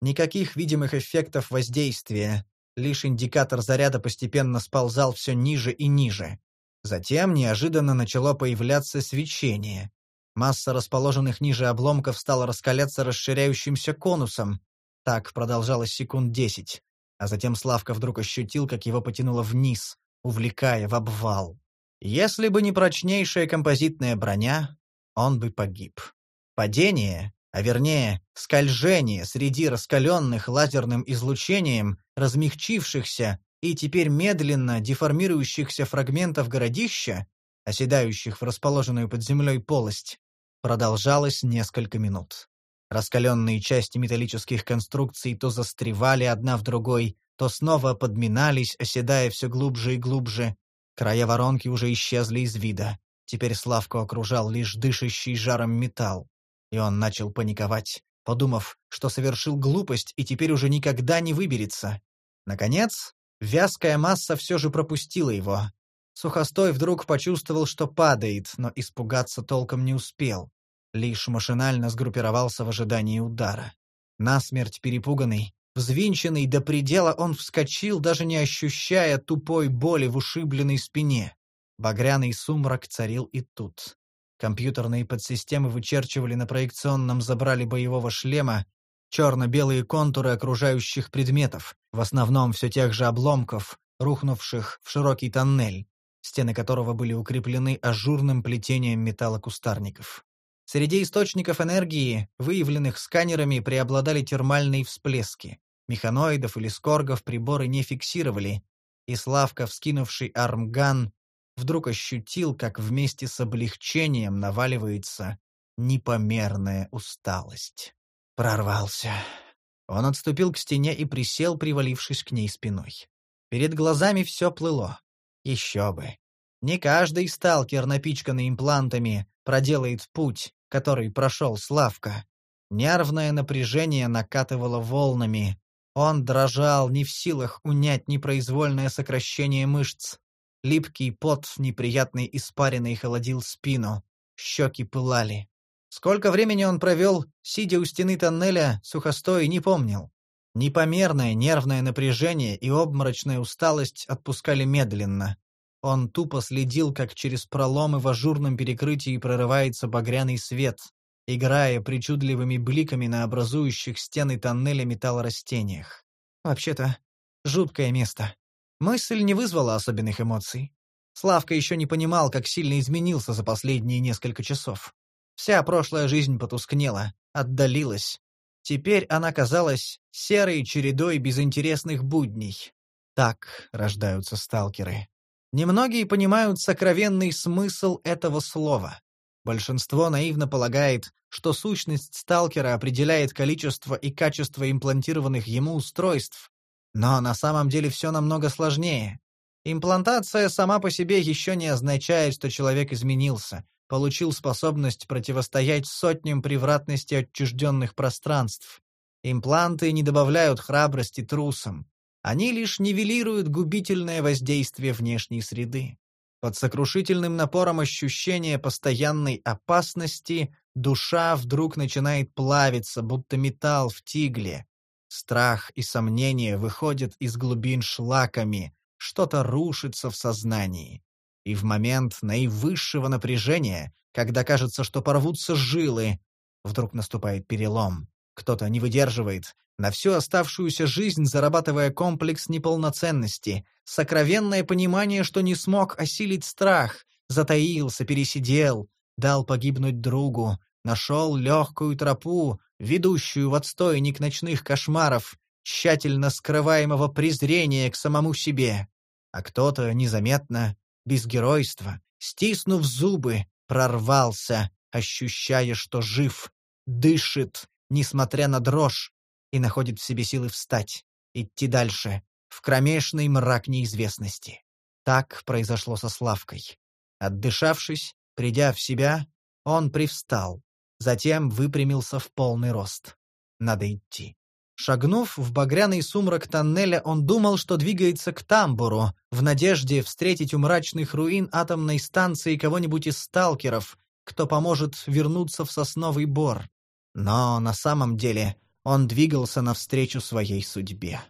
Никаких видимых эффектов воздействия, лишь индикатор заряда постепенно сползал все ниже и ниже. Затем неожиданно начало появляться свечение. Масса расположенных ниже обломков стала раскаляться расширяющимся конусом. Так продолжалось секунд десять. А затем Славка вдруг ощутил, как его потянуло вниз, увлекая в обвал. Если бы не прочнейшая композитная броня, он бы погиб. Падение, а вернее, скольжение среди раскаленных лазерным излучением, размягчившихся и теперь медленно деформирующихся фрагментов городища, оседающих в расположенную под землей полость, продолжалось несколько минут. Раскаленные части металлических конструкций то застревали одна в другой, то снова подминались, оседая все глубже и глубже. Края воронки уже исчезли из вида. Теперь Славку окружал лишь дышащий жаром металл. И он начал паниковать, подумав, что совершил глупость и теперь уже никогда не выберется. Наконец, вязкая масса все же пропустила его. Сухостой вдруг почувствовал, что падает, но испугаться толком не успел. Лишь машинально сгруппировался в ожидании удара. Насмерть перепуганный, взвинченный до предела, он вскочил, даже не ощущая тупой боли в ушибленной спине. Багряный сумрак царил и тут. Компьютерные подсистемы вычерчивали на проекционном забрали боевого шлема черно-белые контуры окружающих предметов, в основном все тех же обломков, рухнувших в широкий тоннель, стены которого были укреплены ажурным плетением металлокустарников. Среди источников энергии, выявленных сканерами, преобладали термальные всплески. Механоидов или скоргов приборы не фиксировали, и Славка, вскинувший армган, вдруг ощутил, как вместе с облегчением наваливается непомерная усталость. Прорвался. Он отступил к стене и присел, привалившись к ней спиной. Перед глазами все плыло. Еще бы. Не каждый сталкер, напичканный имплантами, проделает путь, который прошел Славка. Нервное напряжение накатывало волнами. Он дрожал, не в силах унять непроизвольное сокращение мышц. Липкий пот неприятный испаренный холодил спину. Щеки пылали. Сколько времени он провел, сидя у стены тоннеля, сухостой не помнил. Непомерное нервное напряжение и обморочная усталость отпускали медленно. Он тупо следил, как через проломы в ажурном перекрытии прорывается багряный свет, играя причудливыми бликами на образующих стены тоннеля металлорастениях. Вообще-то, жуткое место. Мысль не вызвала особенных эмоций. Славка еще не понимал, как сильно изменился за последние несколько часов. Вся прошлая жизнь потускнела, отдалилась. Теперь она казалась серой чередой безинтересных будней. Так рождаются сталкеры. Немногие понимают сокровенный смысл этого слова. Большинство наивно полагает, что сущность сталкера определяет количество и качество имплантированных ему устройств, но на самом деле все намного сложнее. Имплантация сама по себе еще не означает, что человек изменился, получил способность противостоять сотням превратности отчужденных пространств. Импланты не добавляют храбрости трусам. Они лишь нивелируют губительное воздействие внешней среды. Под сокрушительным напором ощущения постоянной опасности душа вдруг начинает плавиться, будто металл в тигле, Страх и сомнение выходят из глубин шлаками, что-то рушится в сознании. И в момент наивысшего напряжения, когда кажется, что порвутся жилы, вдруг наступает перелом. Кто-то не выдерживает, на всю оставшуюся жизнь зарабатывая комплекс неполноценности, сокровенное понимание, что не смог осилить страх, затаился, пересидел, дал погибнуть другу, нашел легкую тропу, ведущую в отстойник ночных кошмаров, тщательно скрываемого презрения к самому себе. А кто-то незаметно, без геройства, стиснув зубы, прорвался, ощущая, что жив, дышит, несмотря на дрожь, и находит в себе силы встать, идти дальше, в кромешный мрак неизвестности. Так произошло со Славкой. Отдышавшись, придя в себя, он привстал, Затем выпрямился в полный рост. Надо идти. Шагнув в багряный сумрак тоннеля, он думал, что двигается к тамбуру, в надежде встретить у мрачных руин атомной станции кого-нибудь из сталкеров, кто поможет вернуться в сосновый бор. Но на самом деле он двигался навстречу своей судьбе.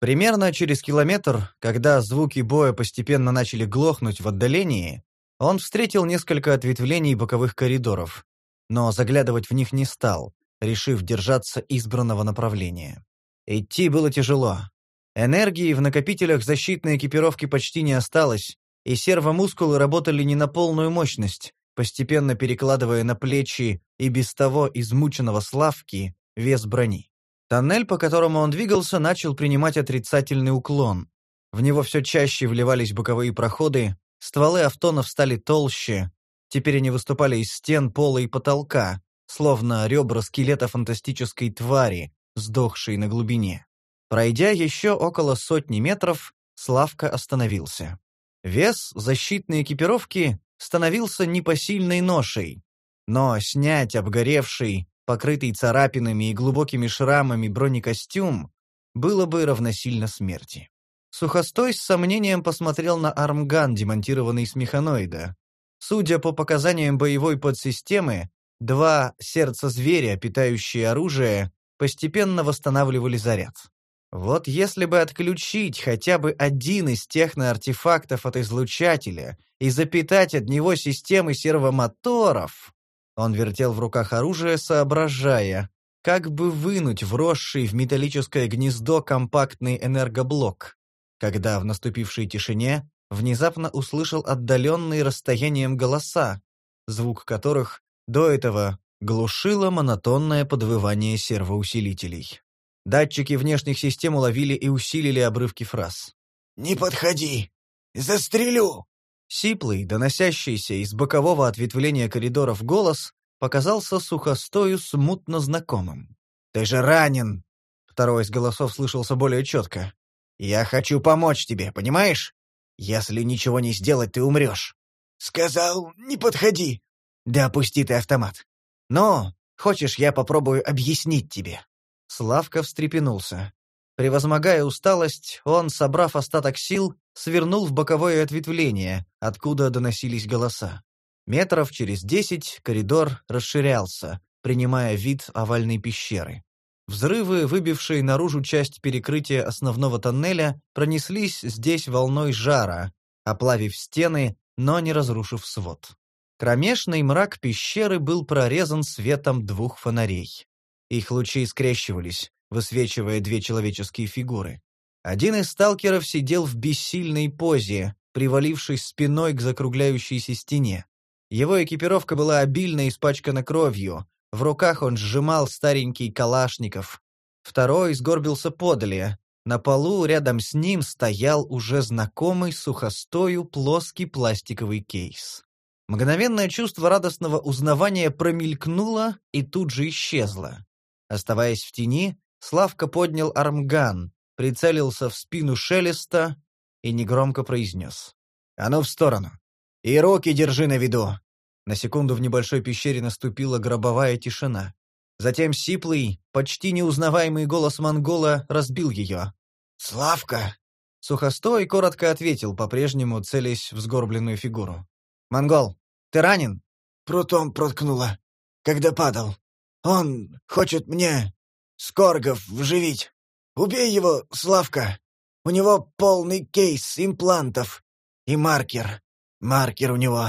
Примерно через километр, когда звуки боя постепенно начали глохнуть в отдалении, он встретил несколько ответвлений боковых коридоров, но заглядывать в них не стал, решив держаться избранного направления. Идти было тяжело. Энергии в накопителях защитной экипировки почти не осталось, и сервомускулы работали не на полную мощность, постепенно перекладывая на плечи и без того измученного Славки вес брони. Тоннель, по которому он двигался, начал принимать отрицательный уклон. В него все чаще вливались боковые проходы, стволы автонов стали толще, теперь они выступали из стен пола и потолка, словно ребра скелета фантастической твари, сдохшей на глубине. Пройдя еще около сотни метров, Славка остановился. Вес защитной экипировки становился непосильной ношей, но снять обгоревший, покрытый царапинами и глубокими шрамами бронекостюм было бы равносильно смерти. Сухостой с сомнением посмотрел на армган, демонтированный с механоида. Судя по показаниям боевой подсистемы, Два сердца зверя, питающие оружие, постепенно восстанавливали заряд. Вот если бы отключить хотя бы один из техноартефактов от излучателя и запитать от него системы сервомоторов... Он вертел в руках оружие, соображая, как бы вынуть вросший в металлическое гнездо компактный энергоблок, когда в наступившей тишине внезапно услышал отдаленные расстоянием голоса, звук которых до этого глушило монотонное подвывание сервоусилителей. Датчики внешних систем уловили и усилили обрывки фраз. «Не подходи! Застрелю!» Сиплый, доносящийся из бокового ответвления коридоров голос показался сухостою смутно знакомым. «Ты же ранен!» Второй из голосов слышался более четко. «Я хочу помочь тебе, понимаешь? Если ничего не сделать, ты умрешь». «Сказал, не подходи!» Да опусти ты автомат. Но, хочешь, я попробую объяснить тебе?» Славка встрепенулся. Превозмогая усталость, он, собрав остаток сил, свернул в боковое ответвление, откуда доносились голоса. Метров через десять коридор расширялся, принимая вид овальной пещеры. Взрывы, выбившие наружу часть перекрытия основного тоннеля, пронеслись здесь волной жара, оплавив стены, но не разрушив свод. Кромешный мрак пещеры был прорезан светом двух фонарей. Их лучи скрещивались, высвечивая две человеческие фигуры. Один из сталкеров сидел в бессильной позе, привалившись спиной к закругляющейся стене. Его экипировка была обильно испачкана кровью, в руках он сжимал старенький калашников. Второй сгорбился подале. На полу рядом с ним стоял уже знакомый сухостою плоский пластиковый кейс. Мгновенное чувство радостного узнавания промелькнуло и тут же исчезло. Оставаясь в тени, Славка поднял армган, прицелился в спину Шелеста и негромко произнес. «А ну в сторону! И руки держи на виду!» На секунду в небольшой пещере наступила гробовая тишина. Затем сиплый, почти неузнаваемый голос монгола разбил ее. «Славка!» Сухостой коротко ответил, по-прежнему целясь в сгорбленную фигуру. «Монгол, ты ранен?» «Прутом проткнуло, когда падал. Он хочет мне Скоргов вживить. Убей его, Славка. У него полный кейс имплантов. И маркер. Маркер у него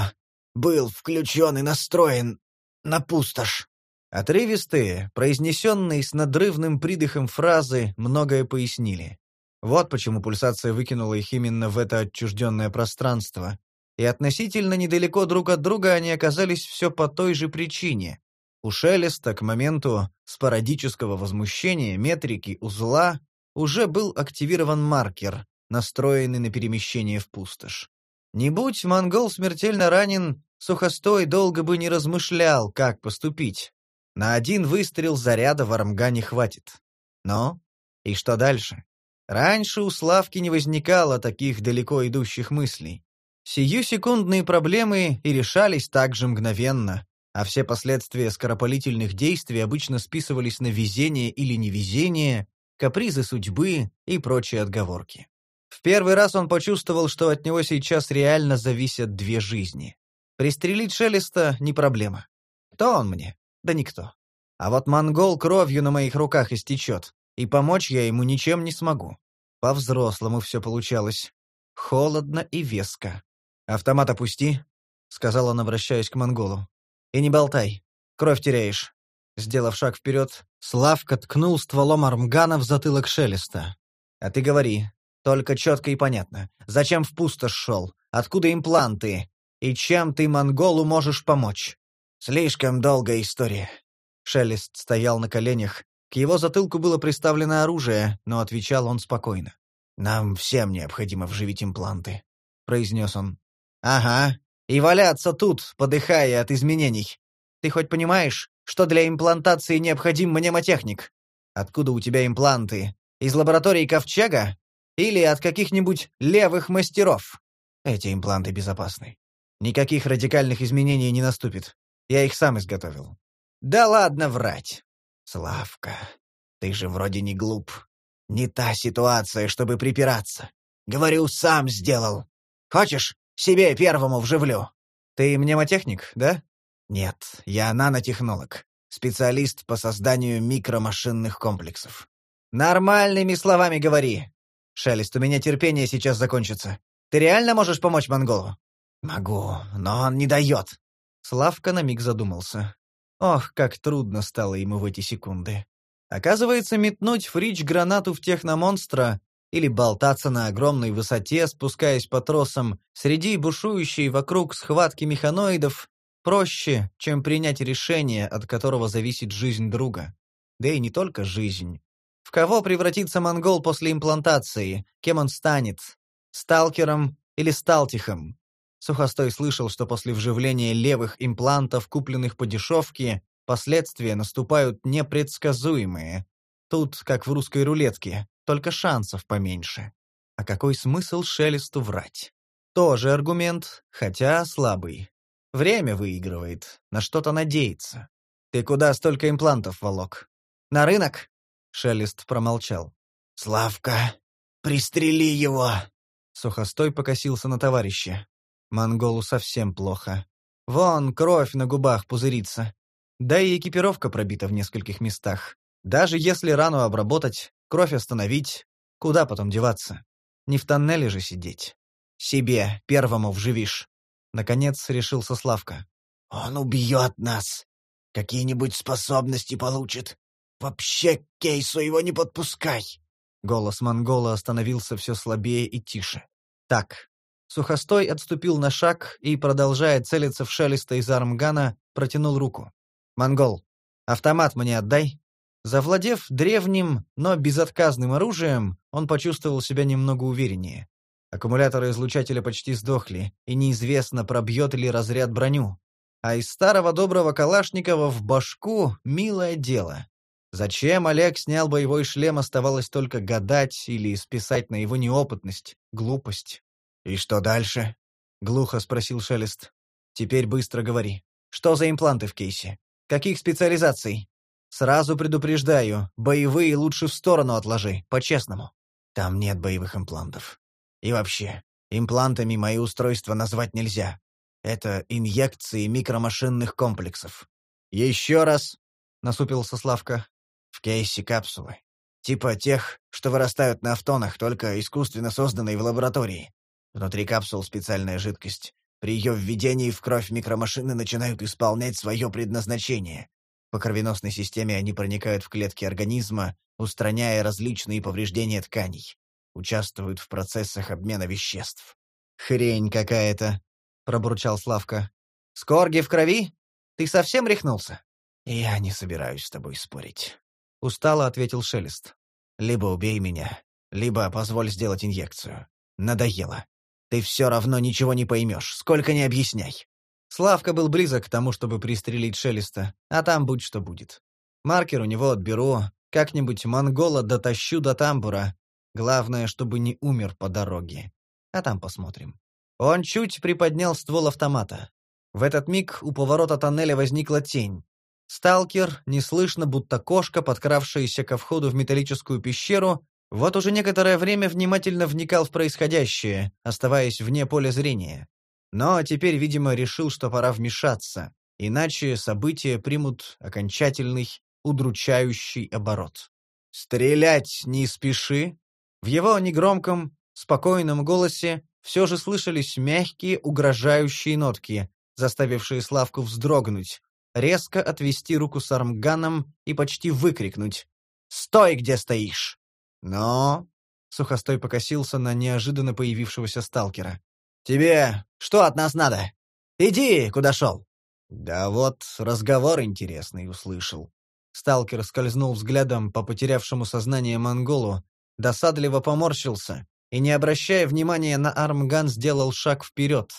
был включен и настроен на пустошь». Отрывистые, произнесенные с надрывным придыхом фразы, многое пояснили. Вот почему пульсация выкинула их именно в это отчужденное пространство, и относительно недалеко друг от друга они оказались все по той же причине. У Шелеста к моменту спорадического возмущения метрики узла уже был активирован маркер, настроенный на перемещение в пустошь. Не будь монгол смертельно ранен, Сухостой долго бы не размышлял, как поступить. На один выстрел заряда в армгане хватит. Но и что дальше? Раньше у Славки не возникало таких далеко идущих мыслей. Сию секундные проблемы и решались так же мгновенно. А все последствия скоропалительных действий обычно списывались на везение или невезение, капризы судьбы и прочие отговорки. В первый раз он почувствовал, что от него сейчас реально зависят две жизни. Пристрелить Шелеста — не проблема. Кто он мне? Да никто. А вот монгол кровью на моих руках истечет, и помочь я ему ничем не смогу. По-взрослому все получалось. Холодно и веско. «Автомат опусти», — сказал он, обращаясь к монголу. «И не болтай. Кровь теряешь». Сделав шаг вперед, Славка ткнул стволом армгана в затылок Шелеста. «А ты говори, только четко и понятно. Зачем в пустошь шел? Откуда импланты? И чем ты монголу можешь помочь?» «Слишком долгая история». Шелест стоял на коленях. К его затылку было приставлено оружие, но отвечал он спокойно. «Нам всем необходимо вживить импланты», — произнес он. «Ага, и валяться тут, подыхая от изменений. Ты хоть понимаешь, что для имплантации необходим мнемотехник? Откуда у тебя импланты? Из лаборатории Ковчега? Или от каких-нибудь левых мастеров? Эти импланты безопасны. Никаких радикальных изменений не наступит. Я их сам изготовил. Да ладно врать. Славка, ты же вроде не глуп. Не та ситуация, чтобы припираться. Говорю, сам сделал. Хочешь, себе первому вживлю? Ты мнемотехник, да? Нет, я нанотехнолог. Специалист по созданию микромашинных комплексов. Нормальными словами говори. Шелест, у меня терпение сейчас закончится. Ты реально можешь помочь монголу? Могу, но он не дает. Славка на миг задумался. Ох, как трудно стало ему в эти секунды. Оказывается, метнуть фрич гранату в техномонстра или болтаться на огромной высоте, спускаясь по тросам среди бушующей вокруг схватки механоидов, проще, чем принять решение, от которого зависит жизнь друга. Да и не только жизнь. В кого превратится монгол после имплантации? Кем он станет? Сталкером или сталтихом? Сухостой слышал, что после вживления левых имплантов, купленных по дешевке, Последствия наступают непредсказуемые. Тут, как в русской рулетке, только шансов поменьше. А какой смысл Шелесту врать? Тоже аргумент, хотя слабый. Время выигрывает, на что-то надеется. Ты куда столько имплантов волок? На рынок? Шелест промолчал. Славка, пристрели его. Сухостой покосился на товарища. Монголу совсем плохо. Вон, кровь на губах пузырится. Да и экипировка пробита в нескольких местах. Даже если рану обработать, кровь остановить, куда потом деваться? Не в тоннеле же сидеть. Себе, первому вживишь. Наконец решился Славка. Он убьет нас. Какие-нибудь способности получит. Вообще к кейсу его не подпускай. Голос монгола остановился все слабее и тише. Так. Сухостой отступил на шаг и, продолжая целиться в шелеста из армгана, протянул руку. «Монгол, автомат мне отдай». Завладев древним, но безотказным оружием, он почувствовал себя немного увереннее. Аккумуляторы излучателя почти сдохли, и неизвестно, пробьет ли разряд броню. А из старого доброго Калашникова в башку — милое дело. Зачем Олег снял боевой шлем, оставалось только гадать или списать на его неопытность, глупость. «И что дальше?» — глухо спросил Шелест. «Теперь быстро говори. Что за импланты в кейсе? Каких специализаций? Сразу предупреждаю, боевые лучше в сторону отложи, по-честному. Там нет боевых имплантов. И вообще, имплантами мои устройства назвать нельзя. Это инъекции микромашинных комплексов. Еще раз, насупился Славка. В кейсе капсулы. Типа тех, что вырастают на автонах, только искусственно созданные в лаборатории. Внутри капсул специальная жидкость. При ее введении в кровь микромашины начинают исполнять свое предназначение. По кровеносной системе они проникают в клетки организма, устраняя различные повреждения тканей. Участвуют в процессах обмена веществ. «Хрень какая-то», — пробурчал Славка. «Скорги в крови? Ты совсем рехнулся?» «Я не собираюсь с тобой спорить», — устало ответил Шелест. «Либо убей меня, либо позволь сделать инъекцию. Надоело. Ты все равно ничего не поймешь, сколько не объясняй. Славка был близок к тому, чтобы пристрелить Шелеста, а там будь что будет. Маркер у него отберу, как-нибудь монгола дотащу до тамбура. Главное, чтобы не умер по дороге. А там посмотрим. Он чуть приподнял ствол автомата. В этот миг у поворота тоннеля возникла тень. Сталкер, неслышно, будто кошка, подкравшаяся ко входу в металлическую пещеру, вот уже некоторое время внимательно вникал в происходящее, оставаясь вне поля зрения. Но теперь, видимо, решил, что пора вмешаться, иначе события примут окончательный, удручающий оборот. «Стрелять не спеши!» В его негромком, спокойном голосе все же слышались мягкие, угрожающие нотки, заставившие Славку вздрогнуть, резко отвести руку с армганом и почти выкрикнуть «Стой, где стоишь!» «Но...» — Сухостой покосился на неожиданно появившегося сталкера. «Тебе что от нас надо? Иди, куда шел!» «Да вот, разговор интересный услышал». Сталкер скользнул взглядом по потерявшему сознание монголу, досадливо поморщился и, не обращая внимания на армган, сделал шаг вперед.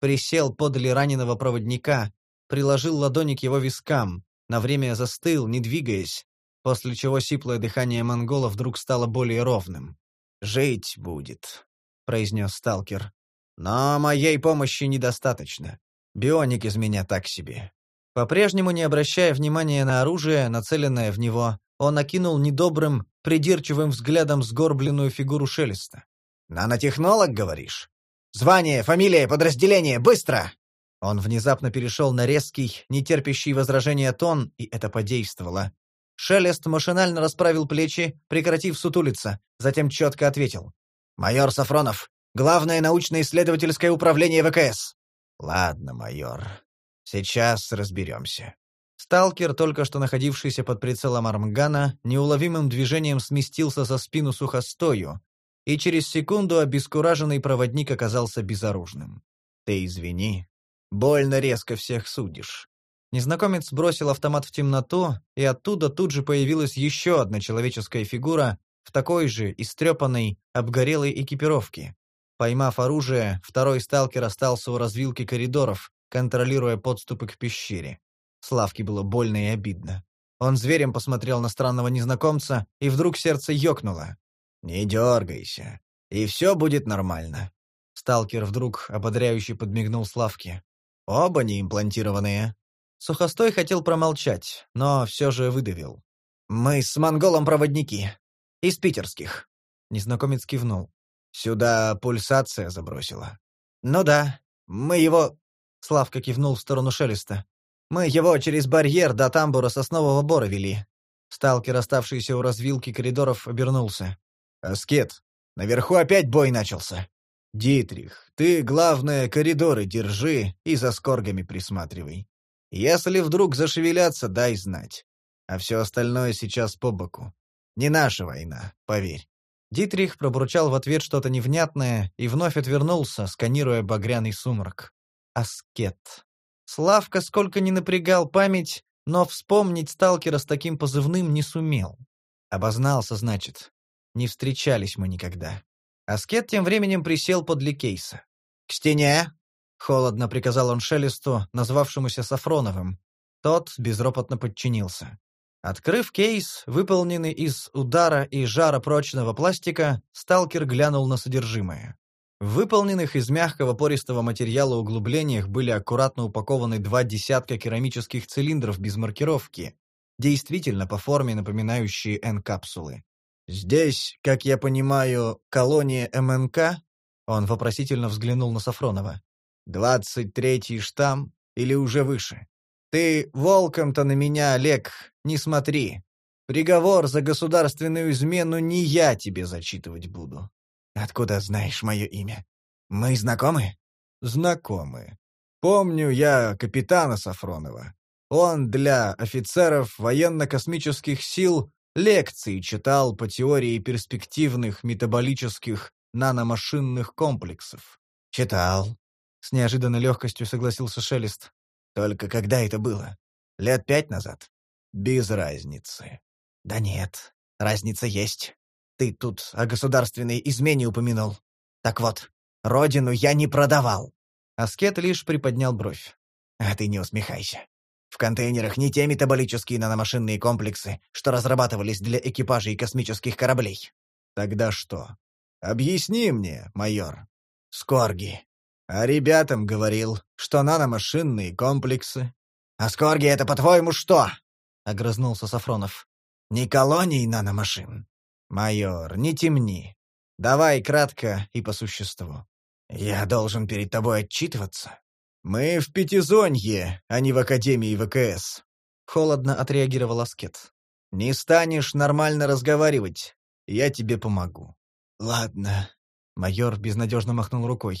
Присел подле раненого проводника, приложил ладони к его вискам, на время застыл, не двигаясь, после чего сиплое дыхание монгола вдруг стало более ровным. «Жить будет», — произнес сталкер. «Но моей помощи недостаточно. Бионик из меня так себе». По-прежнему не обращая внимания на оружие, нацеленное в него, он окинул недобрым, придирчивым взглядом сгорбленную фигуру Шелеста. «Нанотехнолог, говоришь? Звание, фамилия, подразделение, быстро!» Он внезапно перешел на резкий, нетерпящий возражения тон, и это подействовало. Шелест машинально расправил плечи, прекратив сутулиться, затем четко ответил. «Майор Сафронов, главное научно-исследовательское управление ВКС». «Ладно, майор. Сейчас разберемся». Сталкер, только что находившийся под прицелом Армгана, неуловимым движением сместился за спину сухостою, и через секунду обескураженный проводник оказался безоружным. «Ты извини. Больно резко всех судишь. Незнакомец бросил автомат в темноту, и оттуда тут же появилась еще одна человеческая фигура в такой же истрепанной, обгорелой экипировке. Поймав оружие, второй сталкер остался у развилки коридоров, контролируя подступы к пещере. Славке было больно и обидно. Он зверем посмотрел на странного незнакомца, и вдруг сердце ёкнуло. «Не дергайся, и все будет нормально». Сталкер вдруг ободряюще подмигнул Славке. «Оба не имплантированные. Сухостой хотел промолчать, но все же выдавил. «Мы с монголом проводники. Из питерских». Незнакомец кивнул. «Сюда пульсация забросила». «Ну да. Мы его...» Славка кивнул в сторону Шелеста. «Мы его через барьер до тамбура соснового бора вели». Сталкер, оставшийся у развилки коридоров, обернулся. «Аскет, наверху опять бой начался. Дитрих, ты, главное, коридоры держи и за скоргами присматривай. Если вдруг зашевелятся, дай знать. А все остальное сейчас побоку. Не наша война, поверь». Дитрих пробурчал в ответ что-то невнятное и вновь отвернулся, сканируя багряный сумрак. Аскет. Славка сколько ни напрягал память, но вспомнить сталкера с таким позывным не сумел. Обознался, значит. Не встречались мы никогда. Аскет тем временем присел подле кейса. «К стене!» — холодно приказал он Шелесту, назвавшемуся Сафроновым. Тот безропотно подчинился. Открыв кейс, выполненный из удара и жара прочного пластика, сталкер глянул на содержимое. В выполненных из мягкого пористого материала углублениях были аккуратно упакованы два десятка керамических цилиндров без маркировки, действительно по форме напоминающие N-капсулы. «Здесь, как я понимаю, колония МНК?» Он вопросительно взглянул на Сафронова. Двадцать третий штамм или уже выше. Ты волком-то на меня, Олег, не смотри. Приговор за государственную измену не я тебе зачитывать буду. Откуда знаешь мое имя? Мы знакомы? Знакомы. Помню я капитана Сафронова. Он для офицеров военно-космических сил лекции читал по теории перспективных метаболических наномашинных комплексов. Читал. С неожиданной легкостью согласился Шелест. Только когда это было? Лет пять назад? Без разницы. Да нет, разница есть. Ты тут о государственной измене упомянул. Так вот, родину я не продавал. Аскет лишь приподнял бровь. А ты не усмехайся. В контейнерах не те метаболические наномашинные комплексы, что разрабатывались для экипажей космических кораблей. Тогда что? Объясни мне, майор. Скорги. А ребятам говорил, что наномашинные комплексы. А скорги это, по-твоему, что? — огрызнулся Сафронов. Не колонии наномашин. Майор, не темни. Давай кратко и по существу. Я должен перед тобой отчитываться. Мы в Пятизонье, а не в Академии ВКС. Холодно отреагировал Аскет. Не станешь нормально разговаривать. Я тебе помогу. Ладно. Майор безнадежно махнул рукой.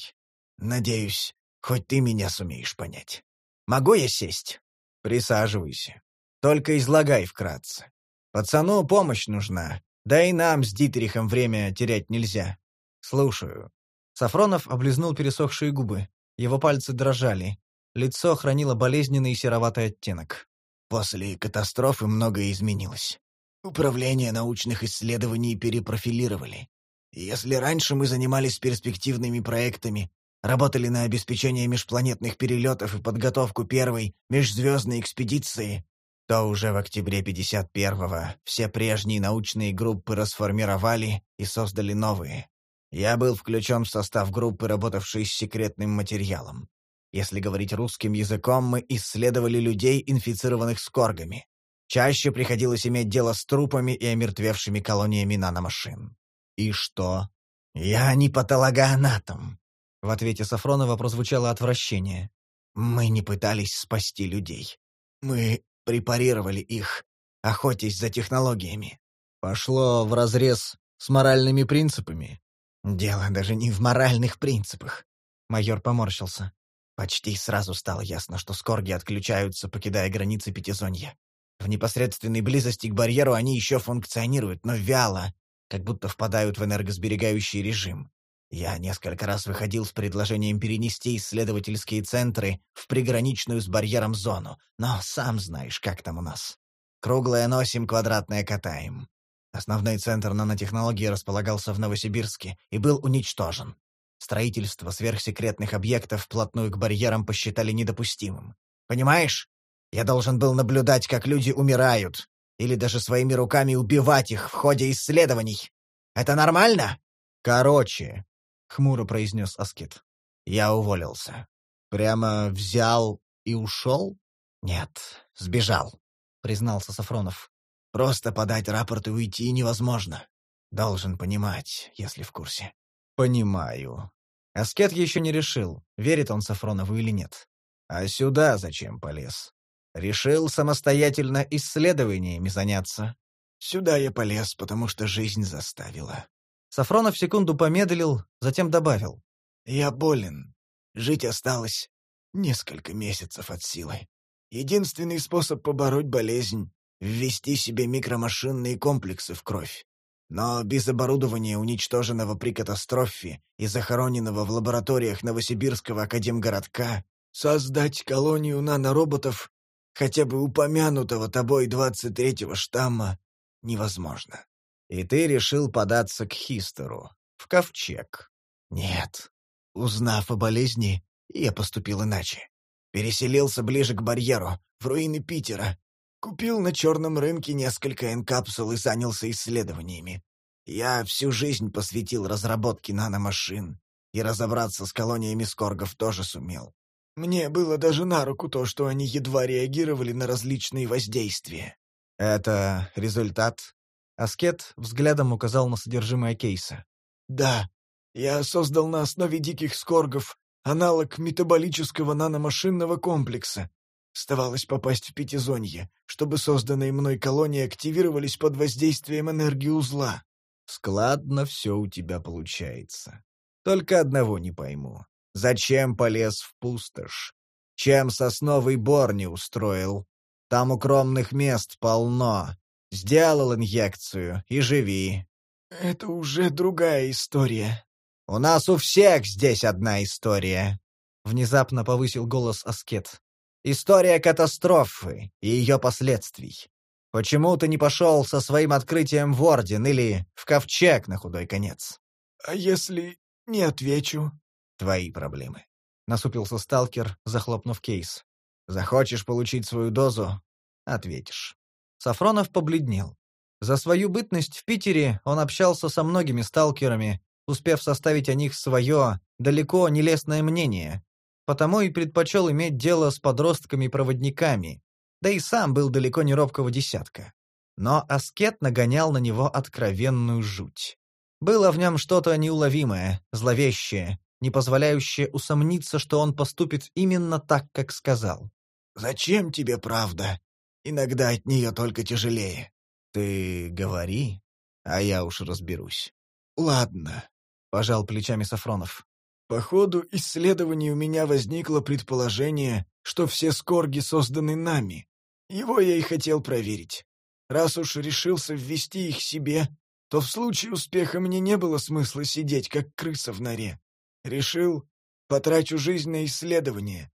Надеюсь, хоть ты меня сумеешь понять. Могу я сесть? Присаживайся. Только излагай вкратце. Пацану помощь нужна, да и нам с Дитерихом время терять нельзя. Слушаю. Сафронов облизнул пересохшие губы. Его пальцы дрожали. Лицо хранило болезненный сероватый оттенок. После катастрофы многое изменилось. Управление научных исследований перепрофилировали. Если раньше мы занимались перспективными проектами, работали на обеспечение межпланетных перелетов и подготовку первой межзвездной экспедиции, то уже в октябре 51-го все прежние научные группы расформировали и создали новые. Я был включен в состав группы, работавшей с секретным материалом. Если говорить русским языком, мы исследовали людей, инфицированных скоргами. Чаще приходилось иметь дело с трупами и омертвевшими колониями наномашин. И что? Я не патологоанатом. В ответе Сафронова прозвучало отвращение. Мы не пытались спасти людей. Мы препарировали их, охотясь за технологиями. Пошло вразрез с моральными принципами. Дело даже не в моральных принципах. Майор поморщился. Почти сразу стало ясно, что скорги отключаются, покидая границы Пятизонья. В непосредственной близости к барьеру они еще функционируют, но вяло, как будто впадают в энергосберегающий режим. Я несколько раз выходил с предложением перенести исследовательские центры в приграничную с барьером зону, но сам знаешь, как там у нас. Круглая носим, квадратная катаем. Основной центр нанотехнологии располагался в Новосибирске и был уничтожен. Строительство сверхсекретных объектов вплотную к барьерам посчитали недопустимым. Понимаешь? Я должен был наблюдать, как люди умирают, или даже своими руками убивать их в ходе исследований. Это нормально? Короче, — хмуро произнес Аскет. «Я уволился». «Прямо взял и ушел?» «Нет, сбежал», — признался Сафронов. «Просто подать рапорт и уйти невозможно. Должен понимать, если в курсе». «Понимаю». Аскет еще не решил, верит он Сафронову или нет. «А сюда зачем полез? Решил самостоятельно исследованиями заняться?» «Сюда я полез, потому что жизнь заставила», Сафронов секунду помедлил, затем добавил. «Я болен. Жить осталось несколько месяцев от силы. Единственный способ побороть болезнь — ввести себе микромашинные комплексы в кровь. Но без оборудования, уничтоженного при катастрофе и захороненного в лабораториях Новосибирского академгородка, создать колонию нанороботов, хотя бы упомянутого тобой 23-го штамма, невозможно. И ты решил податься к Хистеру, в ковчег. Нет. Узнав о болезни, я поступил иначе. Переселился ближе к барьеру, в руины Питера. Купил на черном рынке несколько энкапсул и занялся исследованиями. Я всю жизнь посвятил разработке наномашин, и разобраться с колониями скоргов тоже сумел. Мне было даже на руку то, что они едва реагировали на различные воздействия. Это результат Аскет взглядом указал на содержимое кейса. «Да, я создал на основе диких скоргов аналог метаболического наномашинного комплекса. Оставалось попасть в пятизонье, чтобы созданные мной колонии активировались под воздействием энергии узла. Складно все у тебя получается. Только одного не пойму. Зачем полез в пустошь? Чем сосновый бор не устроил? Там укромных мест полно. Сделал инъекцию и живи. Это уже другая история. У нас у всех здесь одна история. Внезапно повысил голос Аскет. История катастрофы и ее последствий. Почему ты не пошел со своим открытием в Орден или в Ковчег на худой конец? А если не отвечу? Твои проблемы. Насупился сталкер, захлопнув кейс. Захочешь получить свою дозу — ответишь. Сафронов побледнел. За свою бытность в Питере он общался со многими сталкерами, успев составить о них свое, далеко не лестное мнение, потому и предпочел иметь дело с подростками-проводниками, да и сам был далеко не робкого десятка. Но аскет нагонял на него откровенную жуть. Было в нем что-то неуловимое, зловещее, не позволяющее усомниться, что он поступит именно так, как сказал. «Зачем тебе правда? Иногда от нее только тяжелее». «Ты говори, а я уж разберусь». «Ладно», — пожал плечами Сафронов. «По ходу исследований у меня возникло предположение, что все скорги созданы нами. Его я и хотел проверить. Раз уж решился ввести их себе, то в случае успеха мне не было смысла сидеть, как крыса в норе. Решил, потрачу жизнь на исследование.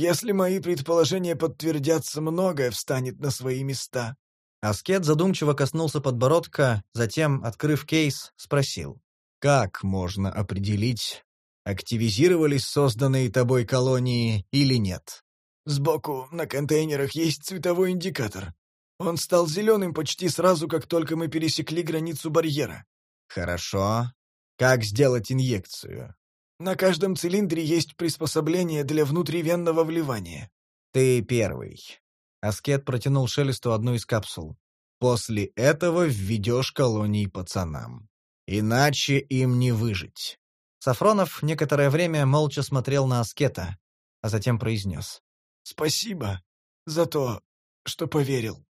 Если мои предположения подтвердятся, многое встанет на свои места. Аскет задумчиво коснулся подбородка, затем, открыв кейс, спросил. «Как можно определить, активизировались созданные тобой колонии или нет?» «Сбоку на контейнерах есть цветовой индикатор. Он стал зеленым почти сразу, как только мы пересекли границу барьера». «Хорошо. Как сделать инъекцию?» На каждом цилиндре есть приспособление для внутривенного вливания. Ты первый. Аскет протянул Шелесту одну из капсул. После этого введешь колонии пацанам. Иначе им не выжить. Сафронов некоторое время молча смотрел на Аскета, а затем произнес. «Спасибо за то, что поверил».